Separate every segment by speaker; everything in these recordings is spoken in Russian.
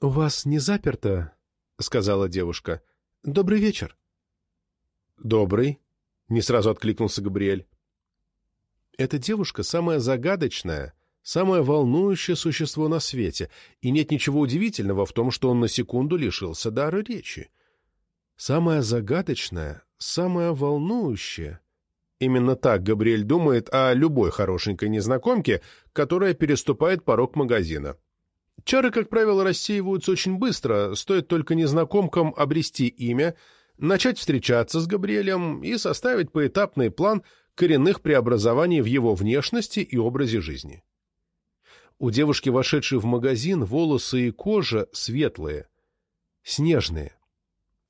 Speaker 1: «У вас не заперто?» — сказала девушка. «Добрый вечер».
Speaker 2: «Добрый», — не сразу откликнулся Габриэль.
Speaker 1: «Эта девушка самая загадочная, самое волнующее существо на свете, и нет ничего удивительного в том, что он на секунду лишился дара речи. Самое загадочное, самое волнующее. Именно так Габриэль думает о любой хорошенькой незнакомке, которая переступает порог магазина. Чары, как правило, рассеиваются очень быстро, стоит только незнакомкам обрести имя, начать встречаться с Габриэлем и составить поэтапный план коренных преобразований в его внешности и образе жизни. У девушки, вошедшей в магазин, волосы и кожа светлые, снежные.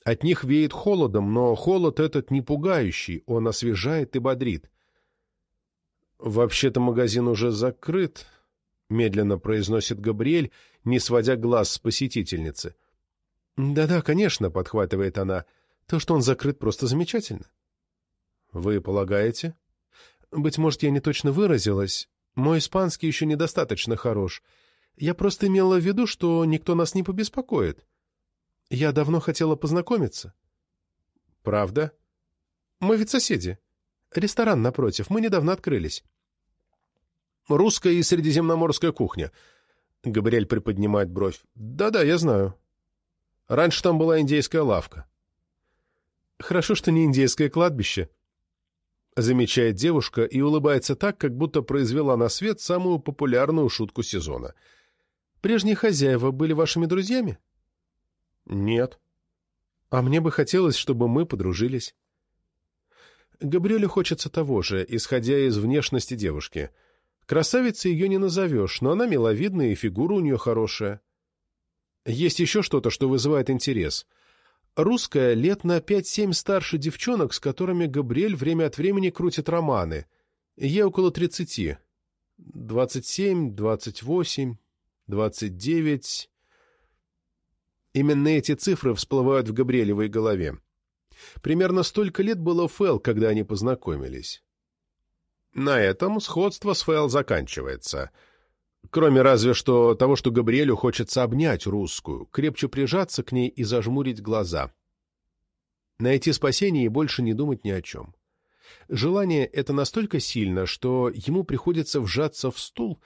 Speaker 1: От них веет холодом, но холод этот не пугающий, он освежает и бодрит. «Вообще-то магазин уже закрыт», — медленно произносит Габриэль, не сводя глаз с посетительницы. «Да-да, конечно», — подхватывает она, — «то, что он закрыт, просто замечательно». «Вы полагаете?» «Быть может, я не точно выразилась. Мой испанский еще недостаточно хорош. Я просто имела в виду, что никто нас не побеспокоит. Я давно хотела познакомиться». «Правда?» «Мы ведь соседи. Ресторан напротив, мы недавно открылись».
Speaker 2: Русская и средиземноморская кухня. Габриэль приподнимает бровь. Да-да, я знаю. Раньше там была индейская лавка.
Speaker 1: Хорошо, что не индейское кладбище. Замечает девушка и улыбается так, как будто произвела на свет самую популярную шутку сезона. Прежние хозяева были вашими друзьями?
Speaker 2: Нет.
Speaker 1: А мне бы хотелось, чтобы мы подружились. Габриэлю хочется того же, исходя из внешности девушки — Красавицей ее не назовешь, но она миловидная и фигура у нее хорошая. Есть еще что-то, что вызывает интерес. Русская лет на пять-семь старше девчонок, с которыми Габриэль время от времени крутит романы. Ей около тридцати. Двадцать семь, двадцать восемь, двадцать девять... Именно эти цифры всплывают в Габриэлевой голове. Примерно столько лет было Фэл, когда они познакомились.
Speaker 2: На этом сходство с Фэл заканчивается. Кроме разве что того, что Габриэлю хочется обнять русскую, крепче прижаться к ней и зажмурить глаза.
Speaker 1: Найти спасение и больше не думать ни о чем. Желание это настолько сильно, что ему приходится вжаться в стул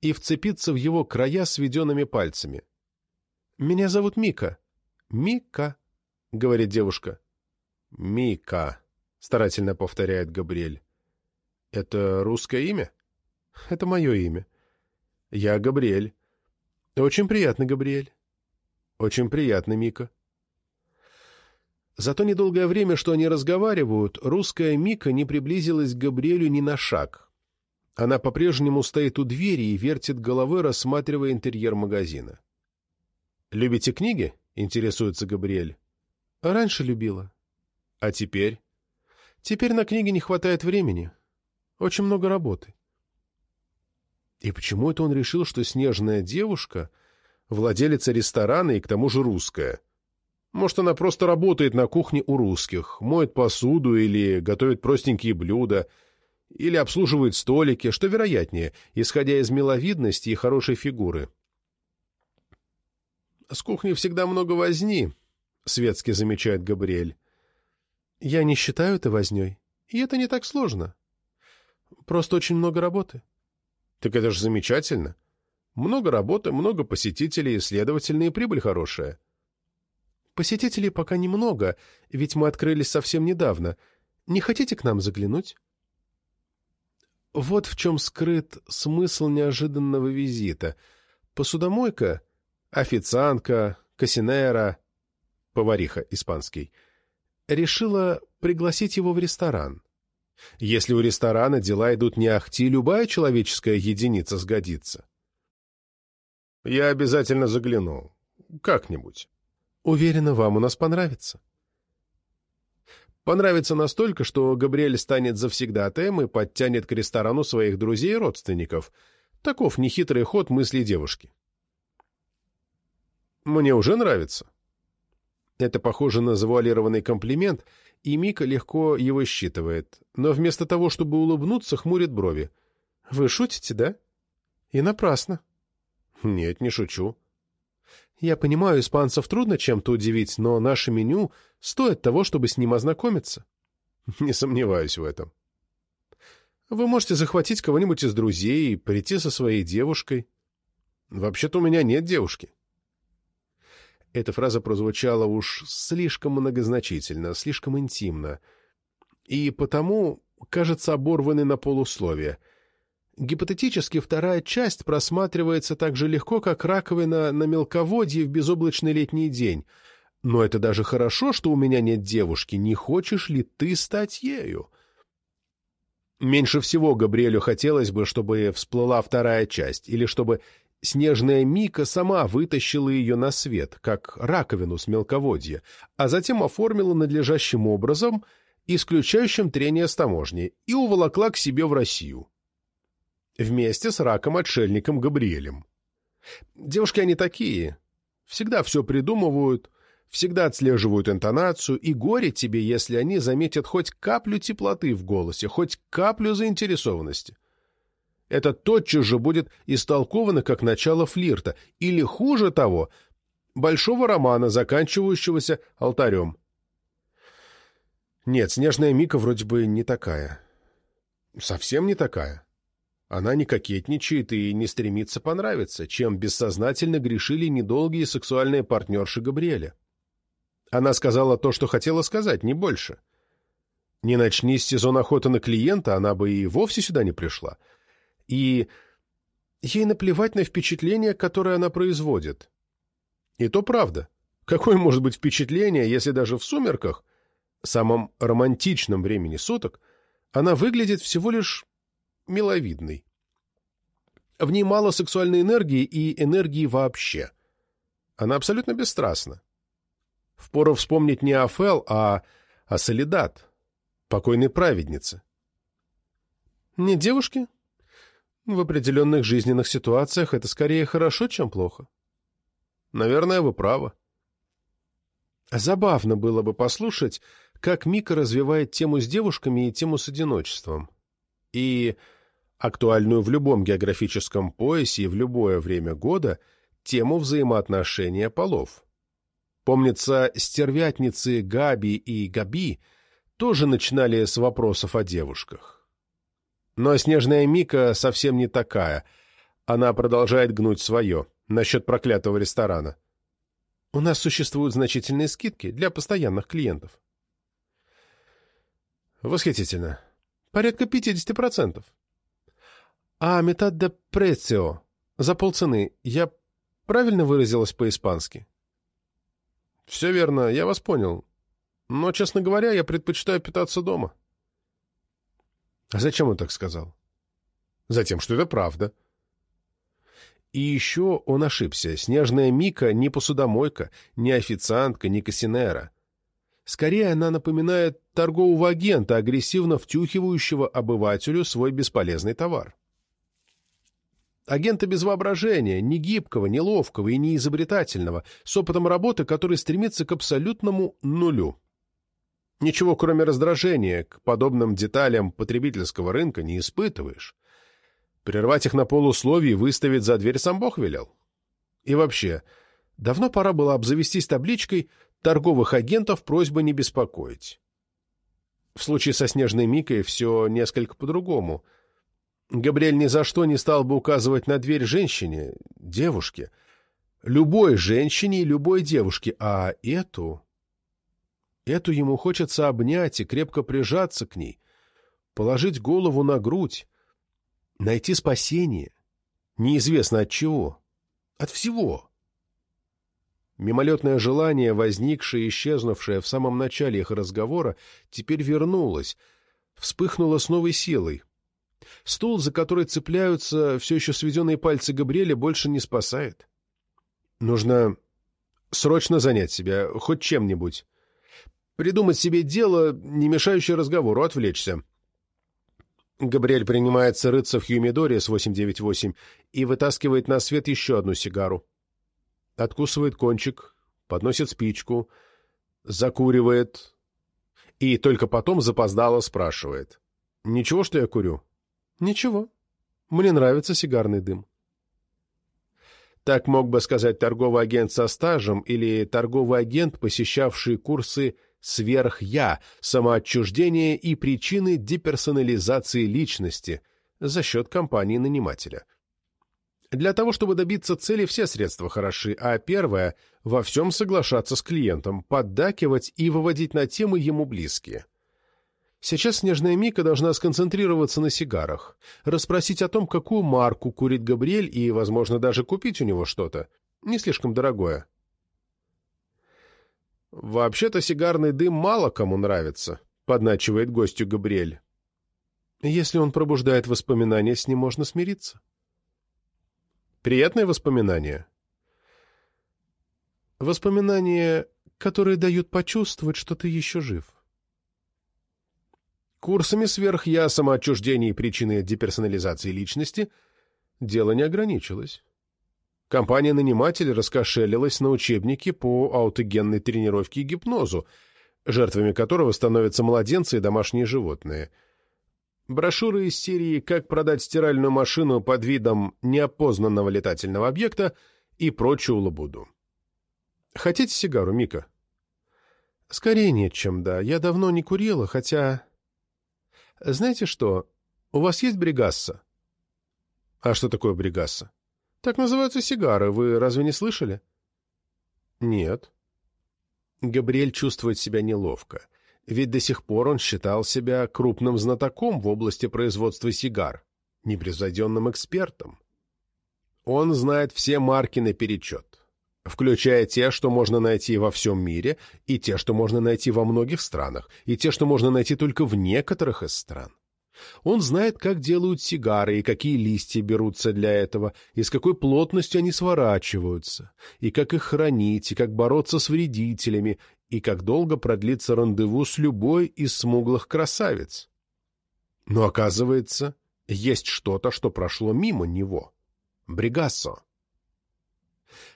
Speaker 1: и вцепиться в его края сведенными пальцами. «Меня зовут Мика». «Мика», — говорит девушка.
Speaker 2: «Мика», — старательно повторяет Габриэль. Это русское имя?
Speaker 1: Это мое имя. Я Габриэль. Очень приятно, Габриэль.
Speaker 2: Очень приятно, Мика.
Speaker 1: За то недолгое время, что они разговаривают, русская Мика не приблизилась к Габриэлю ни на шаг. Она по-прежнему стоит у двери и вертит головой, рассматривая интерьер магазина.
Speaker 2: «Любите книги?» — интересуется Габриэль.
Speaker 1: «Раньше любила».
Speaker 2: «А теперь?»
Speaker 1: «Теперь на книги не хватает времени. Очень много работы. И почему это он решил, что снежная девушка — владелица ресторана и к тому же русская? Может, она просто работает на кухне у русских, моет посуду или готовит простенькие блюда, или обслуживает столики, что вероятнее, исходя из миловидности и хорошей фигуры. «С кухней всегда много возни», — светски замечает Габриэль. «Я не считаю это возней, и это не так сложно. Просто очень много работы.
Speaker 2: Так это же замечательно. Много работы, много посетителей, следовательно, и прибыль хорошая.
Speaker 1: Посетителей пока немного, ведь мы открылись совсем недавно. Не хотите к нам заглянуть? Вот в чем скрыт смысл неожиданного визита. Посудомойка, официантка, кассинера, повариха испанский, решила пригласить его в ресторан. Если у ресторана дела идут не ахти, любая человеческая единица сгодится.
Speaker 2: Я обязательно загляну. Как-нибудь.
Speaker 1: Уверена, вам у нас понравится.
Speaker 2: Понравится настолько, что Габриэль станет завсегдатаем и подтянет к ресторану своих друзей и родственников. Таков нехитрый ход мысли девушки.
Speaker 1: Мне уже нравится. Это похоже на завуалированный комплимент, и Мика легко его считывает, но вместо того, чтобы улыбнуться, хмурит брови. «Вы шутите, да?» «И напрасно».
Speaker 2: «Нет, не шучу».
Speaker 1: Я понимаю, испанцев трудно чем-то удивить, но наше меню стоит того, чтобы с ним ознакомиться.
Speaker 2: Не сомневаюсь в этом.
Speaker 1: Вы можете захватить кого-нибудь из друзей и прийти со своей девушкой.
Speaker 2: Вообще-то у меня нет девушки.
Speaker 1: Эта фраза прозвучала уж слишком многозначительно, слишком интимно. И потому кажется оборванной на полусловие. Гипотетически вторая часть просматривается так же легко, как раковина на мелководье в безоблачный летний день. Но это даже хорошо, что у меня нет девушки. Не хочешь ли ты стать ею? Меньше всего Габриэлю хотелось бы, чтобы всплыла вторая часть, или чтобы снежная Мика сама вытащила ее на свет, как раковину с мелководья, а затем оформила надлежащим образом, исключающим трение с таможней, и уволокла к себе в Россию. Вместе с раком-отшельником Габриэлем. Девушки они такие. Всегда все придумывают, всегда отслеживают интонацию, и горе тебе, если они заметят хоть каплю теплоты в голосе, хоть каплю заинтересованности. Это тотчас же будет истолковано как начало флирта, или, хуже того, большого романа, заканчивающегося алтарем. Нет, снежная Мика вроде бы не такая. Совсем не такая. Она не кокетничает и не стремится понравиться, чем бессознательно грешили недолгие сексуальные партнерши Габриэля. Она сказала то, что хотела сказать, не больше. Не начнись сезон охоты на клиента, она бы и вовсе сюда не пришла. И ей наплевать на впечатление, которое она производит. И то правда. Какое может быть впечатление, если даже в сумерках, самом романтичном времени суток, она выглядит всего лишь миловидной. В ней мало сексуальной энергии и энергии вообще. Она абсолютно бесстрастна. Впору вспомнить не о Фел, а о Солидат, покойной праведнице. Не девушки? В определенных жизненных ситуациях это скорее хорошо, чем плохо. Наверное, вы правы. Забавно было бы послушать, как Мика развивает тему с девушками и тему с одиночеством. И актуальную в любом географическом поясе и в любое время года тему взаимоотношения полов. Помнится, стервятницы Габи и Габи тоже начинали с вопросов о девушках. Но снежная Мика совсем не такая. Она продолжает гнуть свое насчет проклятого ресторана. У нас существуют значительные скидки для постоянных клиентов. Восхитительно. Порядка 50%. А метад де прецио за полцены. Я правильно выразилась по-испански? «Все верно, я вас понял. Но, честно говоря, я предпочитаю питаться дома». «А зачем он так сказал?» «Затем, что это правда». И еще он ошибся. Снежная Мика не посудомойка, не официантка, не кассинера. Скорее, она напоминает торгового агента, агрессивно втюхивающего обывателю свой бесполезный товар. Агента без воображения, не гибкого, не ловкого и не изобретательного, с опытом работы, который стремится к абсолютному нулю. Ничего, кроме раздражения, к подобным деталям потребительского рынка не испытываешь. Прервать их на полусловии и выставить за дверь сам Бог велел. И вообще, давно пора было обзавестись табличкой «Торговых агентов просьба не беспокоить». В случае со Снежной Микой все несколько по-другому — Габриэль ни за что не стал бы указывать на дверь женщине, девушке. Любой женщине и любой девушке, а эту... Эту ему хочется обнять и крепко прижаться к ней, положить голову на грудь, найти спасение. Неизвестно от чего. От всего. Мимолетное желание, возникшее и исчезнувшее в самом начале их разговора, теперь вернулось, вспыхнуло с новой силой, Стул, за который цепляются все еще сведенные пальцы Габриэля, больше не спасает. Нужно срочно занять себя хоть чем-нибудь. Придумать себе дело, не мешающее разговору, отвлечься. Габриэль принимается рыться в Хьюмидоре с 898 и вытаскивает на свет еще одну сигару. Откусывает кончик, подносит спичку, закуривает и только потом запоздало спрашивает. «Ничего, что я курю?» Ничего. Мне нравится сигарный дым. Так мог бы сказать торговый агент со стажем или торговый агент, посещавший курсы «Сверх-Я», «Самоотчуждение» и причины деперсонализации личности за счет компании-нанимателя. Для того, чтобы добиться цели, все средства хороши, а первое – во всем соглашаться с клиентом, поддакивать и выводить на темы ему близкие. Сейчас Снежная Мика должна сконцентрироваться на сигарах, расспросить о том, какую марку курит Габриэль и, возможно, даже купить у него что-то, не слишком дорогое. «Вообще-то сигарный дым мало кому нравится», — подначивает гостю Габриэль. «Если он пробуждает воспоминания, с ним можно смириться». «Приятные воспоминания?» «Воспоминания, которые дают почувствовать, что ты еще жив». Курсами сверх-я, самоотчуждения и причины деперсонализации личности дело не ограничилось. Компания-наниматель раскошелилась на учебники по аутогенной тренировке и гипнозу, жертвами которого становятся младенцы и домашние животные. Брошюры из серии «Как продать стиральную машину под видом неопознанного летательного объекта» и прочую лабуду. Хотите сигару, Мика? Скорее нет, чем да. Я давно не курила, хотя знаете что, у вас есть бригасса? А что такое бригасса? Так называются сигары, вы разве не слышали? Нет. Габриэль чувствует себя неловко, ведь до сих пор он считал себя крупным знатоком в области производства сигар, непревзойденным экспертом. Он знает все марки наперечет, включая те, что можно найти во всем мире, и те, что можно найти во многих странах, и те, что можно найти только в некоторых из стран. Он знает, как делают сигары и какие листья берутся для этого, и с какой плотностью они сворачиваются, и как их хранить, и как бороться с вредителями, и как долго продлится рандеву с любой из смуглых красавиц. Но, оказывается, есть что-то, что прошло мимо него. Бригассо.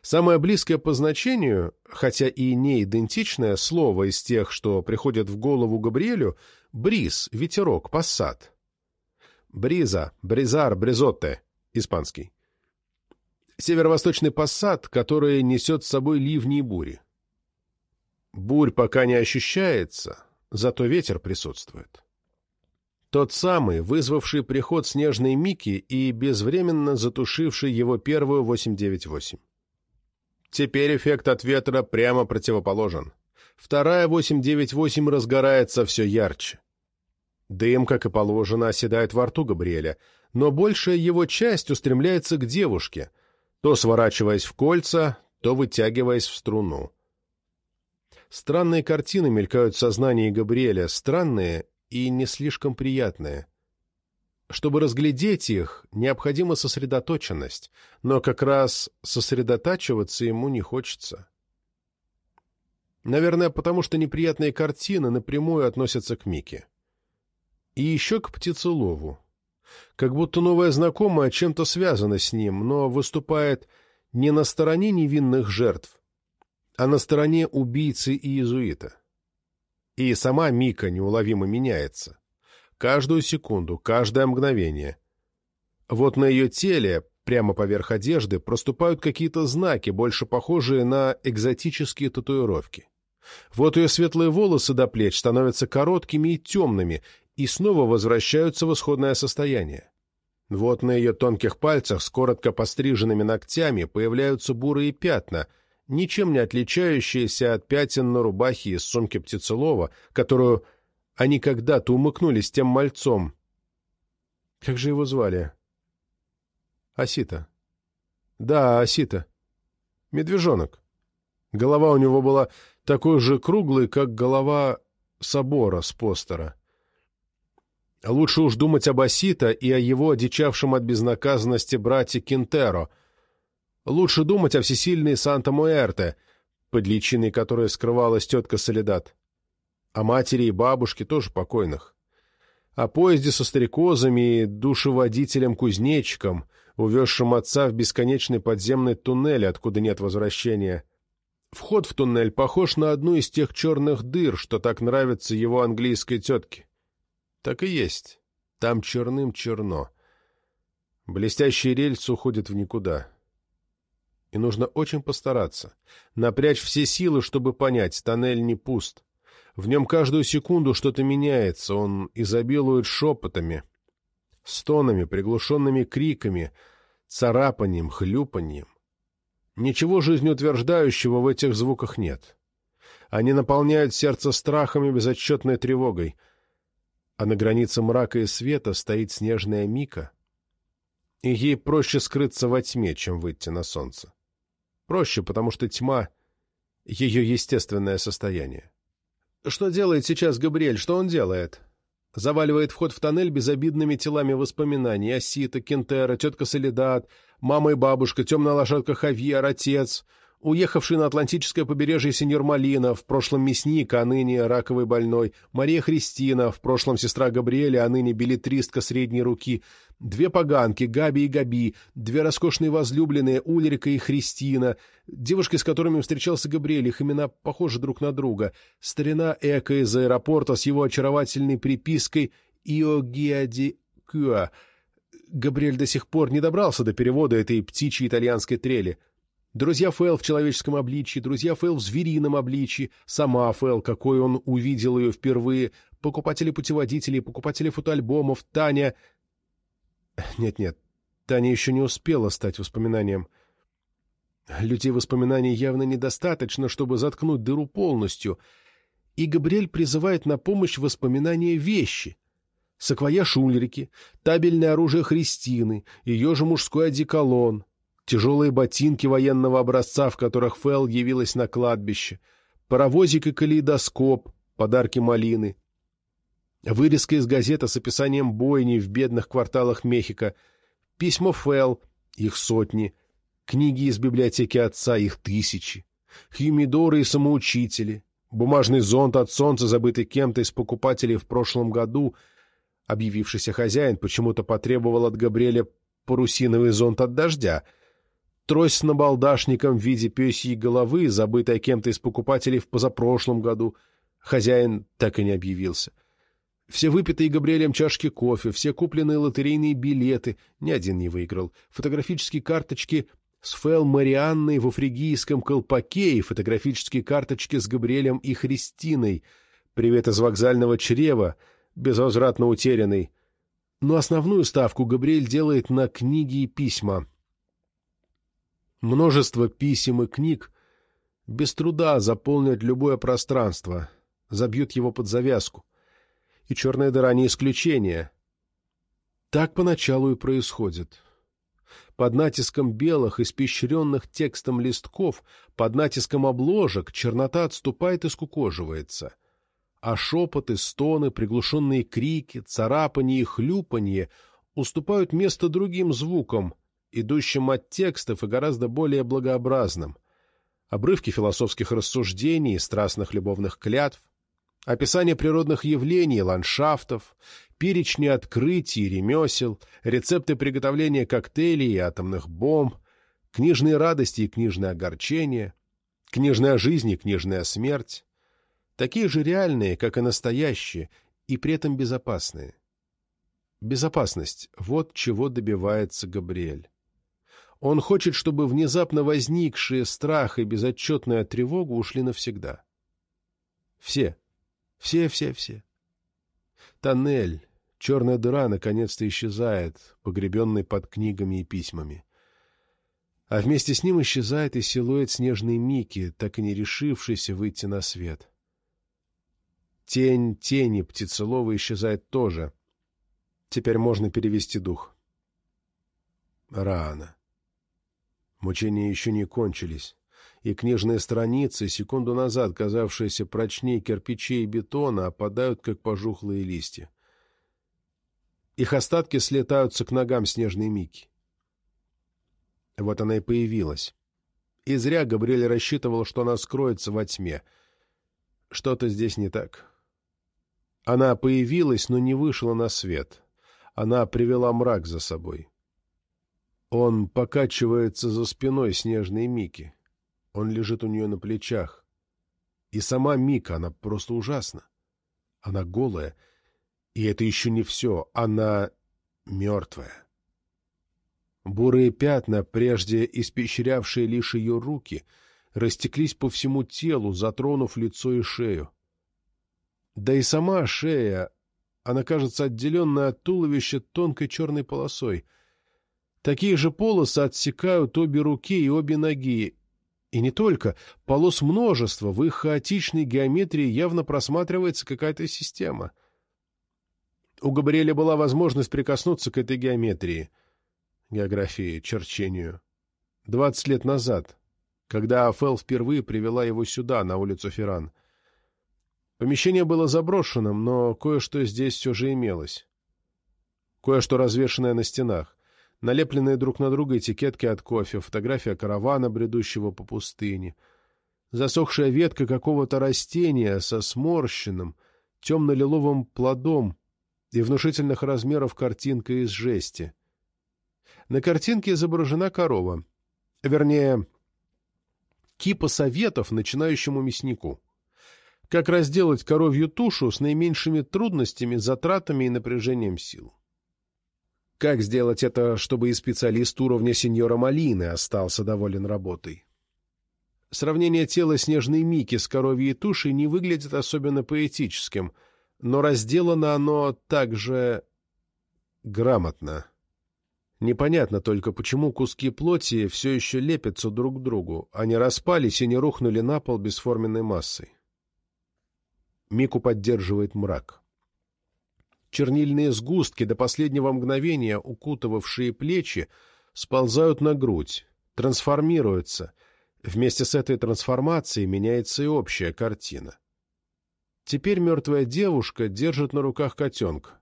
Speaker 1: Самое близкое по значению, хотя и не идентичное, слово из тех, что приходят в голову Габриэлю — бриз, ветерок, пассат. Бриза, бризар, бризотте, испанский. Северо-восточный пассат, который несет с собой ливни и бури. Бурь пока не ощущается, зато ветер присутствует. Тот самый, вызвавший приход снежной Мики и безвременно затушивший его первую 898. Теперь эффект от ветра прямо противоположен. Вторая 898 разгорается все ярче. Дым, как и положено, оседает во рту Габриэля, но большая его часть устремляется к девушке, то сворачиваясь в кольца, то вытягиваясь в струну. Странные картины мелькают в сознании Габриэля, странные и не слишком приятные. Чтобы разглядеть их, необходима сосредоточенность, но как раз сосредотачиваться ему не хочется. Наверное, потому что неприятные картины напрямую относятся к Мике. И еще к птицелову. Как будто новая знакомая чем-то связана с ним, но выступает не на стороне невинных жертв, а на стороне убийцы и иезуита. И сама Мика неуловимо меняется. Каждую секунду, каждое мгновение. Вот на ее теле, прямо поверх одежды, проступают какие-то знаки, больше похожие на экзотические татуировки. Вот ее светлые волосы до плеч становятся короткими и темными, и снова возвращаются в исходное состояние. Вот на ее тонких пальцах с коротко постриженными ногтями появляются бурые пятна, ничем не отличающиеся от пятен на рубахе из сумки птицелова, которую они когда-то умыкнули с тем мальцом. Как же его звали? Осита. Да, Осита. Медвежонок. Голова у него была такой же круглой, как голова собора с постера. Лучше уж думать об Осита и о его одичавшем от безнаказанности брате Кинтеро. Лучше думать о всесильной Санта-Муэрте, под личиной которой скрывалась тетка Солидат о матери и бабушке, тоже покойных, о поезде со стрекозами и душеводителем-кузнечиком, увезшим отца в бесконечный подземный туннель, откуда нет возвращения. Вход в туннель похож на одну из тех черных дыр, что так нравится его английской тетке. Так и есть. Там черным черно. Блестящий рельс уходит в никуда. И нужно очень постараться, напрячь все силы, чтобы понять, тоннель не пуст. В нем каждую секунду что-то меняется, он изобилует шепотами, стонами, приглушенными криками, царапанием, хлюпаньем. Ничего жизнеутверждающего в этих звуках нет. Они наполняют сердце страхом и безотчетной тревогой. А на границе мрака и света стоит снежная Мика, и ей проще скрыться во тьме, чем выйти на солнце. Проще, потому что тьма — ее естественное состояние. Что делает сейчас Габриэль? Что он делает? Заваливает вход в тоннель безобидными телами воспоминаний. Осита, Кентера, тетка Солидат, мама и бабушка, темная лошадка Хавьер, отец — уехавший на Атлантическое побережье сеньор Малина, в прошлом мясник, а ныне раковый больной, Мария Христина, в прошлом сестра Габриэля, а ныне билетристка средней руки, две поганки, Габи и Габи, две роскошные возлюбленные, Ульрика и Христина, девушки, с которыми встречался Габриэль, их имена похожи друг на друга, старина Эко из аэропорта с его очаровательной припиской «Иогиади Кюа». Габриэль до сих пор не добрался до перевода этой птичьей итальянской трели — Друзья Фэл в человеческом обличии, друзья Фэл в зверином обличии, сама Фэл, какой он увидел ее впервые, покупатели путеводителей, покупатели фотоальбомов, Таня... Нет-нет, Таня еще не успела стать воспоминанием. Людей воспоминаний явно недостаточно, чтобы заткнуть дыру полностью, и Габриэль призывает на помощь воспоминания вещи — саквояж Ульрики, табельное оружие Христины, ее же мужской одеколон — тяжелые ботинки военного образца, в которых Фэл явилась на кладбище, паровозик и калейдоскоп, подарки малины, вырезка из газеты с описанием бойни в бедных кварталах Мехико, письма Фэл, их сотни, книги из библиотеки отца, их тысячи, химидоры и самоучители, бумажный зонт от солнца, забытый кем-то из покупателей в прошлом году, объявившийся хозяин почему-то потребовал от Габриэля парусиновый зонт от дождя — трость с набалдашником в виде пёсьей головы, забытая кем-то из покупателей в позапрошлом году. Хозяин так и не объявился. Все выпитые Габриэлем чашки кофе, все купленные лотерейные билеты, ни один не выиграл. Фотографические карточки с Фэл Марианной в афригийском колпаке и фотографические карточки с Габриэлем и Христиной. Привет из вокзального чрева, безвозвратно утерянный. Но основную ставку Габриэль делает на книги и письма — Множество писем и книг без труда заполнят любое пространство, забьют его под завязку. И черная дыра не исключение. Так поначалу и происходит. Под натиском белых, испещренных текстом листков, под натиском обложек, чернота отступает и скукоживается. А шепоты, стоны, приглушенные крики, царапанье и хлюпанье уступают место другим звукам — идущим от текстов и гораздо более благообразным. Обрывки философских рассуждений, страстных любовных клятв, описание природных явлений, ландшафтов, перечни открытий, ремесел, рецепты приготовления коктейлей и атомных бомб, книжные радости и книжные огорчения, книжная жизнь и книжная смерть, такие же реальные, как и настоящие, и при этом безопасные. Безопасность — вот чего добивается Габриэль. Он хочет, чтобы внезапно возникшие страх и безотчетная тревога ушли навсегда. Все. Все-все-все. Тоннель, черная дыра наконец-то исчезает, погребенный под книгами и письмами. А вместе с ним исчезает и силуэт снежной Мики, так и не решившийся выйти на свет. Тень тени птицелова исчезает тоже. Теперь можно перевести дух. Рано. Мучения еще не кончились, и книжные страницы, секунду назад казавшиеся прочнее кирпичей и бетона, опадают, как пожухлые листья. Их остатки слетаются к ногам снежной Мики. Вот она и появилась. И зря Габриэль рассчитывал, что она скроется во тьме. Что-то здесь не так. Она появилась, но не вышла на свет. Она привела мрак за собой. Он покачивается за спиной снежной Мики. Он лежит у нее на плечах. И сама Мика, она просто ужасна. Она голая. И это еще не все. Она мертвая. Бурые пятна, прежде испещрявшие лишь ее руки, растеклись по всему телу, затронув лицо и шею. Да и сама шея, она кажется отделенной от туловища тонкой черной полосой. Такие же полосы отсекают обе руки и обе ноги. И не только, полос множество, в их хаотичной геометрии явно просматривается какая-то система. У Габриэля была возможность прикоснуться к этой геометрии, географии, черчению, двадцать лет назад, когда Афел впервые привела его сюда, на улицу Ферран. Помещение было заброшенным, но кое-что здесь все же имелось. Кое-что развешанное на стенах. Налепленные друг на друга этикетки от кофе, фотография каравана, бредущего по пустыне. Засохшая ветка какого-то растения со сморщенным, темно-лиловым плодом и внушительных размеров картинка из жести. На картинке изображена корова. Вернее, кипа советов начинающему мяснику как разделать коровью тушу с наименьшими трудностями, затратами и напряжением сил. Как сделать это, чтобы и специалист уровня сеньора Малины остался доволен работой? Сравнение тела снежной Мики с коровьей тушей не выглядит особенно поэтическим, но разделано оно также грамотно. Непонятно только, почему куски плоти все еще лепятся друг к другу, а не распались и не рухнули на пол бесформенной массой. Мику поддерживает мрак. Чернильные сгустки, до последнего мгновения укутывавшие плечи, сползают на грудь, трансформируются. Вместе с этой трансформацией меняется и общая картина. Теперь мертвая девушка держит на руках котенка.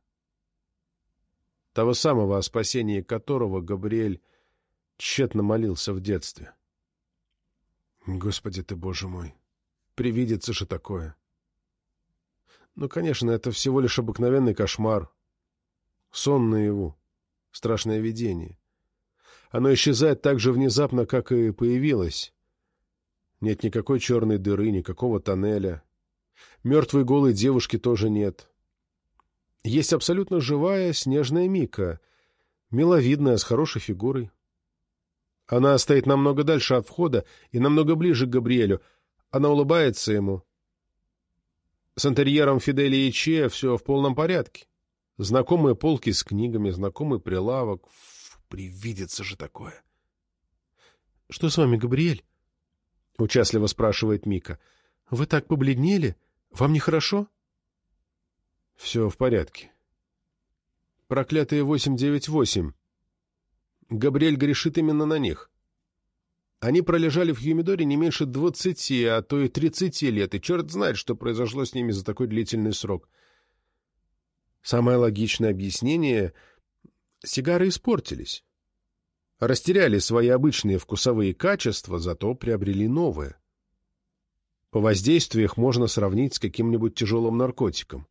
Speaker 1: Того самого, о спасении которого Габриэль тщетно молился в детстве. Господи ты, Боже мой, привидится же такое. Ну, конечно, это всего лишь обыкновенный кошмар. Сон наяву. Страшное видение. Оно исчезает так же внезапно, как и появилось. Нет никакой черной дыры, никакого тоннеля. Мертвой голой девушки тоже нет. Есть абсолютно живая снежная Мика, миловидная, с хорошей фигурой. Она стоит намного дальше от входа и намного ближе к Габриэлю. Она улыбается ему, с интерьером Фиделии Че все в полном порядке. Знакомые полки с книгами, знакомый прилавок. Фу, привидится же такое. — Что с вами, Габриэль? — участливо спрашивает Мика. — Вы так побледнели? Вам нехорошо? — Все в порядке. Проклятые 898. Габриэль грешит именно на них. Они пролежали в Юмидоре не меньше двадцати, а то и тридцати лет, и черт знает, что произошло с ними за такой длительный срок. Самое логичное объяснение — сигары испортились. Растеряли свои обычные вкусовые качества, зато приобрели новые. По воздействию их можно сравнить с каким-нибудь тяжелым наркотиком.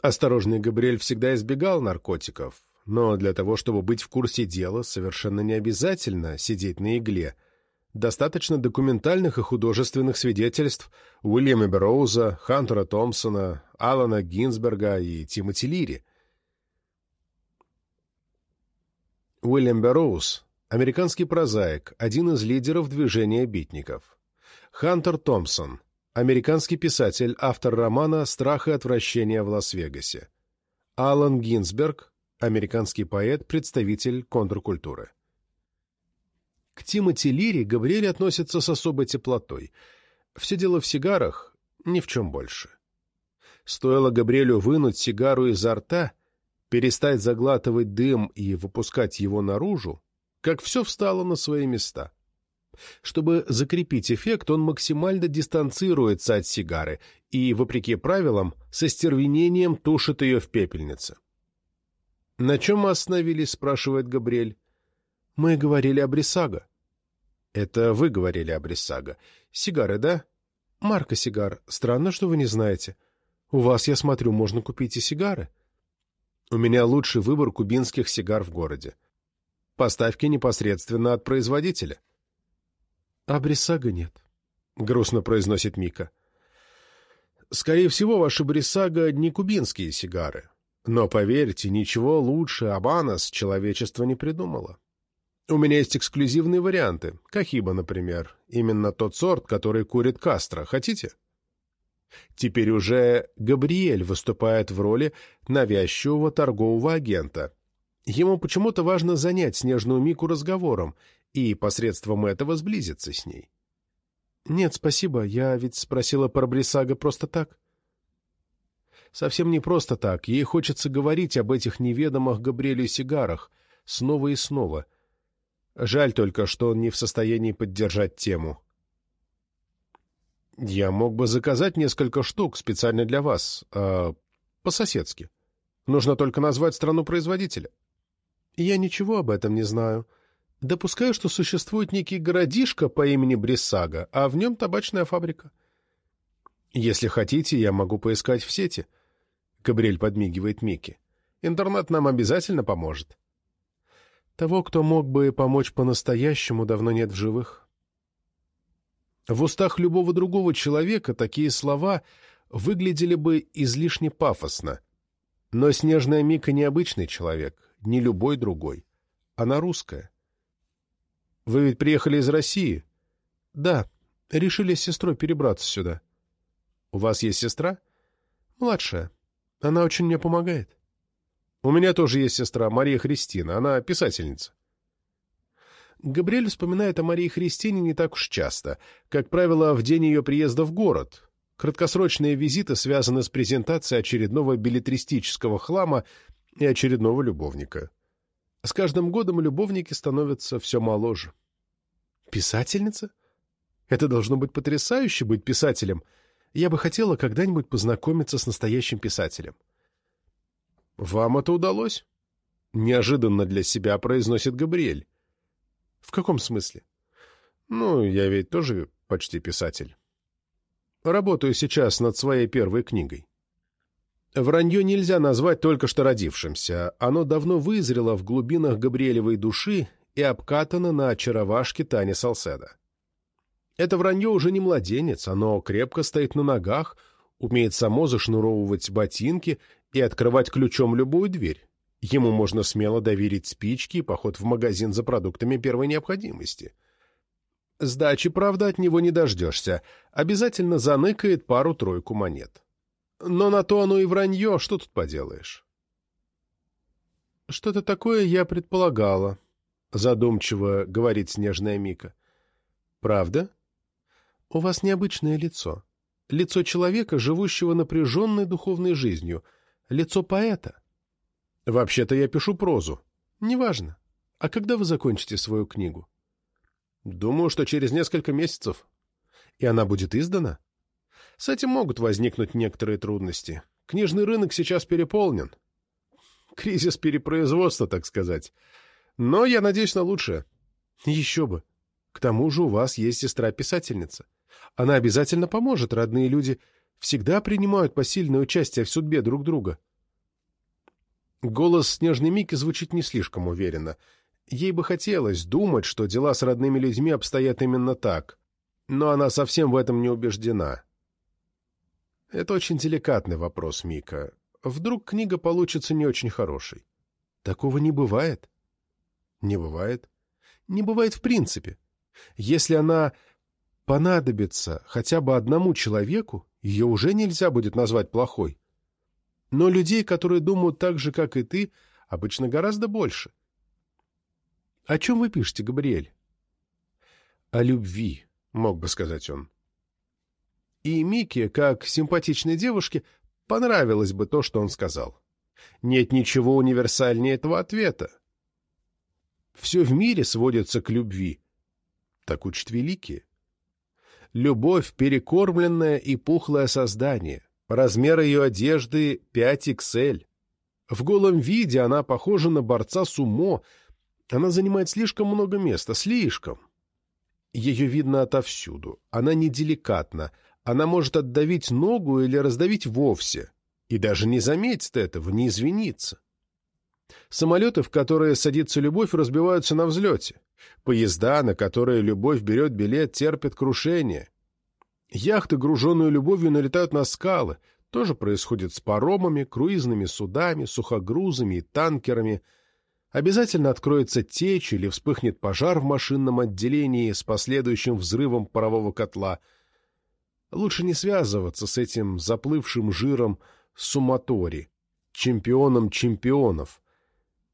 Speaker 1: Осторожный Габриэль всегда избегал наркотиков, но для того, чтобы быть в курсе дела, совершенно не обязательно сидеть на игле. Достаточно документальных и художественных свидетельств Уильяма Бероуза, Хантера Томпсона, Алана Гинзберга и Тимоти Лири. Уильям Бероуз – американский прозаик, один из лидеров движения битников. Хантер Томпсон – американский писатель, автор романа «Страх и отвращение в Лас-Вегасе». Алан Гинзберг американский поэт, представитель контркультуры. К Тимоти Лири Габриэль относится с особой теплотой. Все дело в сигарах, ни в чем больше. Стоило Габриэлю вынуть сигару изо рта, перестать заглатывать дым и выпускать его наружу, как все встало на свои места. Чтобы закрепить эффект, он максимально дистанцируется от сигары и, вопреки правилам, со стервенением тушит ее в пепельнице. «На чем мы остановились?» — спрашивает Габриэль. «Мы говорили о Брисага». «Это вы говорили о Брисага. Сигары, да?» «Марка сигар. Странно, что вы не знаете. У вас, я смотрю, можно купить и сигары». «У меня лучший выбор кубинских сигар в городе. Поставки непосредственно от производителя». «А Брисага нет», — грустно произносит Мика. «Скорее всего, ваши Брисага не кубинские сигары. Но, поверьте, ничего лучше Абанас человечество не придумало. У меня есть эксклюзивные варианты. Кахиба, например. Именно тот сорт, который курит Кастро. Хотите? Теперь уже Габриэль выступает в роли навязчивого торгового агента. Ему почему-то важно занять Снежную Мику разговором и посредством этого сблизиться с ней. «Нет, спасибо, я ведь спросила про Брисага просто так». Совсем не просто так, ей хочется говорить об этих неведомых Габриэлю сигарах снова и снова. Жаль только, что он не в состоянии поддержать тему. Я мог бы заказать несколько штук специально для вас, э, по-соседски. Нужно только назвать страну производителя. Я ничего об этом не знаю. Допускаю, что существует некий городишко по имени Бриссага, а в нем табачная фабрика. Если хотите, я могу поискать в сети. Габриэль подмигивает Микки. Интернет нам обязательно поможет. Того, кто мог бы помочь по-настоящему, давно нет в живых. В устах любого другого человека такие слова выглядели бы излишне пафосно. Но Снежная Мика необычный человек, не любой другой. Она русская. Вы ведь приехали из России? Да, решили с сестрой перебраться сюда. У вас есть сестра? Младшая. Она очень мне помогает. У меня тоже есть сестра, Мария Христина. Она писательница. Габриэль вспоминает о Марии Христине не так уж часто, как правило, в день ее приезда в город. Краткосрочные визиты связаны с презентацией очередного билетристического хлама и очередного любовника. С каждым годом любовники становятся все моложе. Писательница? Это должно быть потрясающе быть писателем. Я бы хотела когда-нибудь познакомиться с настоящим писателем. Вам это удалось? Неожиданно для себя произносит Габриэль. В каком смысле? Ну, я ведь тоже почти писатель. Работаю сейчас над своей первой книгой. Вранье нельзя назвать только что родившимся. Оно давно вызрело в глубинах Габриэлевой души и обкатано на очаровашке Тани Салседа. Это вранье уже не младенец, оно крепко стоит на ногах, умеет само зашнуровывать ботинки и открывать ключом любую дверь. Ему можно смело доверить спички и поход в магазин за продуктами первой необходимости. Сдачи, правда, от него не дождешься. Обязательно заныкает пару-тройку монет. Но на то оно и вранье, что тут поделаешь? «Что-то такое я предполагала», — задумчиво говорит снежная Мика. «Правда? У вас необычное лицо. Лицо человека, живущего напряженной духовной жизнью. Лицо поэта. Вообще-то я пишу прозу. Неважно. А когда вы закончите свою книгу? Думаю, что через несколько месяцев. И она будет издана? С этим могут возникнуть некоторые трудности. Книжный рынок сейчас переполнен. Кризис перепроизводства, так сказать. Но я надеюсь на лучшее. Еще бы. К тому же у вас есть сестра-писательница. Она обязательно поможет. Родные люди всегда принимают посильное участие в судьбе друг друга. — Голос Снежной Мики звучит не слишком уверенно. Ей бы хотелось думать, что дела с родными людьми обстоят именно так, но она совсем в этом не убеждена. Это очень деликатный вопрос, Мика. Вдруг книга получится не очень хорошей? Такого не бывает. Не бывает. Не бывает в принципе. Если она понадобится хотя бы одному человеку, ее уже нельзя будет назвать плохой. Но людей, которые думают так же, как и ты, обычно гораздо больше. О чем вы пишете, Габриэль? О любви, мог бы сказать он. И Мике, как симпатичной девушке, понравилось бы то, что он сказал. Нет ничего универсальнее этого ответа. Все в мире сводится к любви. Так учат великие. Любовь — перекормленное и пухлое создание. Размер ее одежды 5XL. В голом виде она похожа на борца сумо. Она занимает слишком много места, слишком. Ее видно отовсюду. Она неделикатна. Она может отдавить ногу или раздавить вовсе. И даже не заметит этого, не извинится. Самолеты, в которые садится любовь, разбиваются на взлете. Поезда, на которые любовь берет билет, терпят крушение. Яхты, груженные любовью, налетают на скалы, То же происходит с паромами, круизными судами, сухогрузами и танкерами. Обязательно откроется течь или вспыхнет пожар в машинном отделении с последующим взрывом парового котла. Лучше не связываться с этим заплывшим жиром Суматори, чемпионом чемпионов.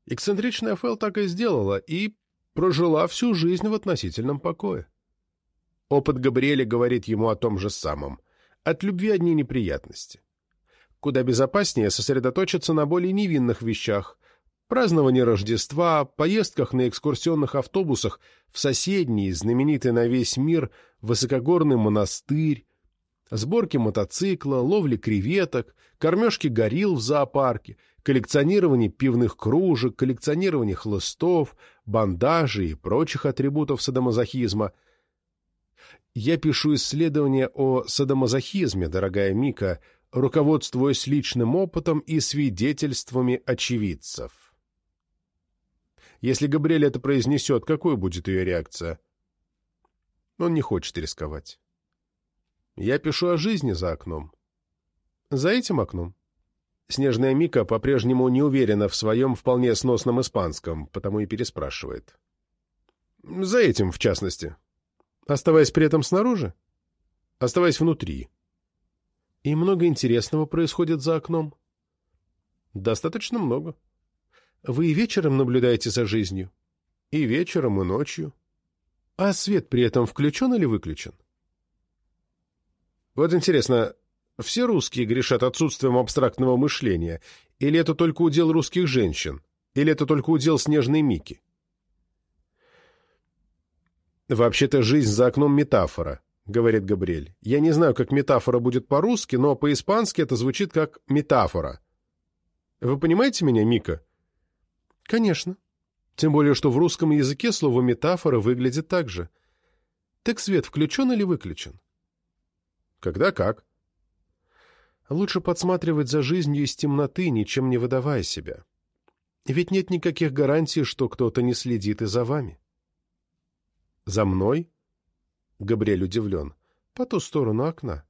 Speaker 1: Эксцентричная Фэл так и сделала и прожила всю жизнь в относительном покое. Опыт Габриэля говорит ему о том же самом. От любви одни неприятности. Куда безопаснее сосредоточиться на более невинных вещах. Празднование Рождества, поездках на экскурсионных автобусах в соседний, знаменитый на весь мир, высокогорный монастырь, сборке мотоцикла, ловле креветок, кормежке горилл в зоопарке, коллекционирование пивных кружек, коллекционирование хлыстов, бандажей и прочих атрибутов садомазохизма – я пишу исследование о садомазохизме, дорогая Мика, руководствуясь личным опытом и свидетельствами очевидцев. Если Габриэль это произнесет, какой будет ее реакция? Он не хочет рисковать. Я пишу о жизни за окном. За этим окном. Снежная Мика по-прежнему не уверена в своем вполне сносном испанском, потому и переспрашивает. За этим, в частности. Оставаясь при этом снаружи? Оставаясь внутри. И много интересного происходит за окном? Достаточно много. Вы и вечером наблюдаете за жизнью? И вечером, и ночью. А свет при этом включен или выключен? Вот интересно, все русские грешат отсутствием абстрактного мышления, или это только удел русских женщин, или это только удел снежной Мики? «Вообще-то жизнь за окном метафора», — говорит Габриэль. «Я не знаю, как метафора будет по-русски, но по-испански это звучит как метафора. Вы понимаете меня, Мика?» «Конечно. Тем более, что в русском языке слово «метафора» выглядит так же. Так свет включен или выключен?» «Когда как?» «Лучше подсматривать за жизнью из темноты, ничем не выдавая себя. Ведь нет никаких гарантий, что кто-то не следит и за вами». «За мной?» Габриэль удивлен. «По ту сторону окна».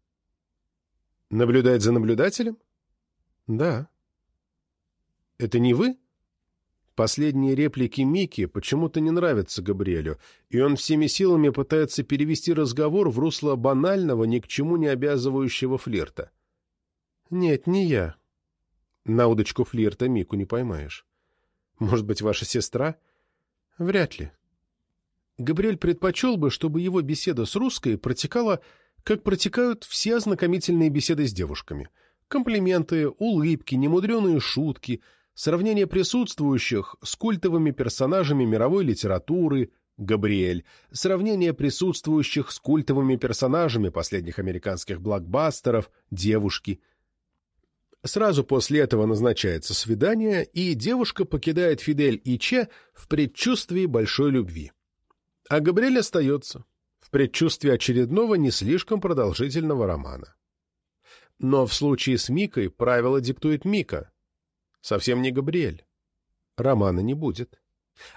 Speaker 1: «Наблюдает за наблюдателем?» «Да». «Это не вы?» Последние реплики Мики почему-то не нравятся Габриэлю, и он всеми силами пытается перевести разговор в русло банального, ни к чему не обязывающего флирта. «Нет, не я». На удочку флирта Мику не поймаешь. «Может быть, ваша сестра?» «Вряд ли. Габриэль предпочел бы, чтобы его беседа с русской протекала, как протекают все ознакомительные беседы с девушками. Комплименты, улыбки, немудреные шутки, сравнение присутствующих с культовыми персонажами мировой литературы, Габриэль, сравнение присутствующих с культовыми персонажами последних американских блокбастеров, девушки. Сразу после этого назначается свидание, и девушка покидает Фидель и Че в предчувствии большой любви. А Габриэль остается в предчувствии очередного не слишком продолжительного романа. Но в случае с Микой правило диктует Мика. Совсем не Габриэль. Романа не будет.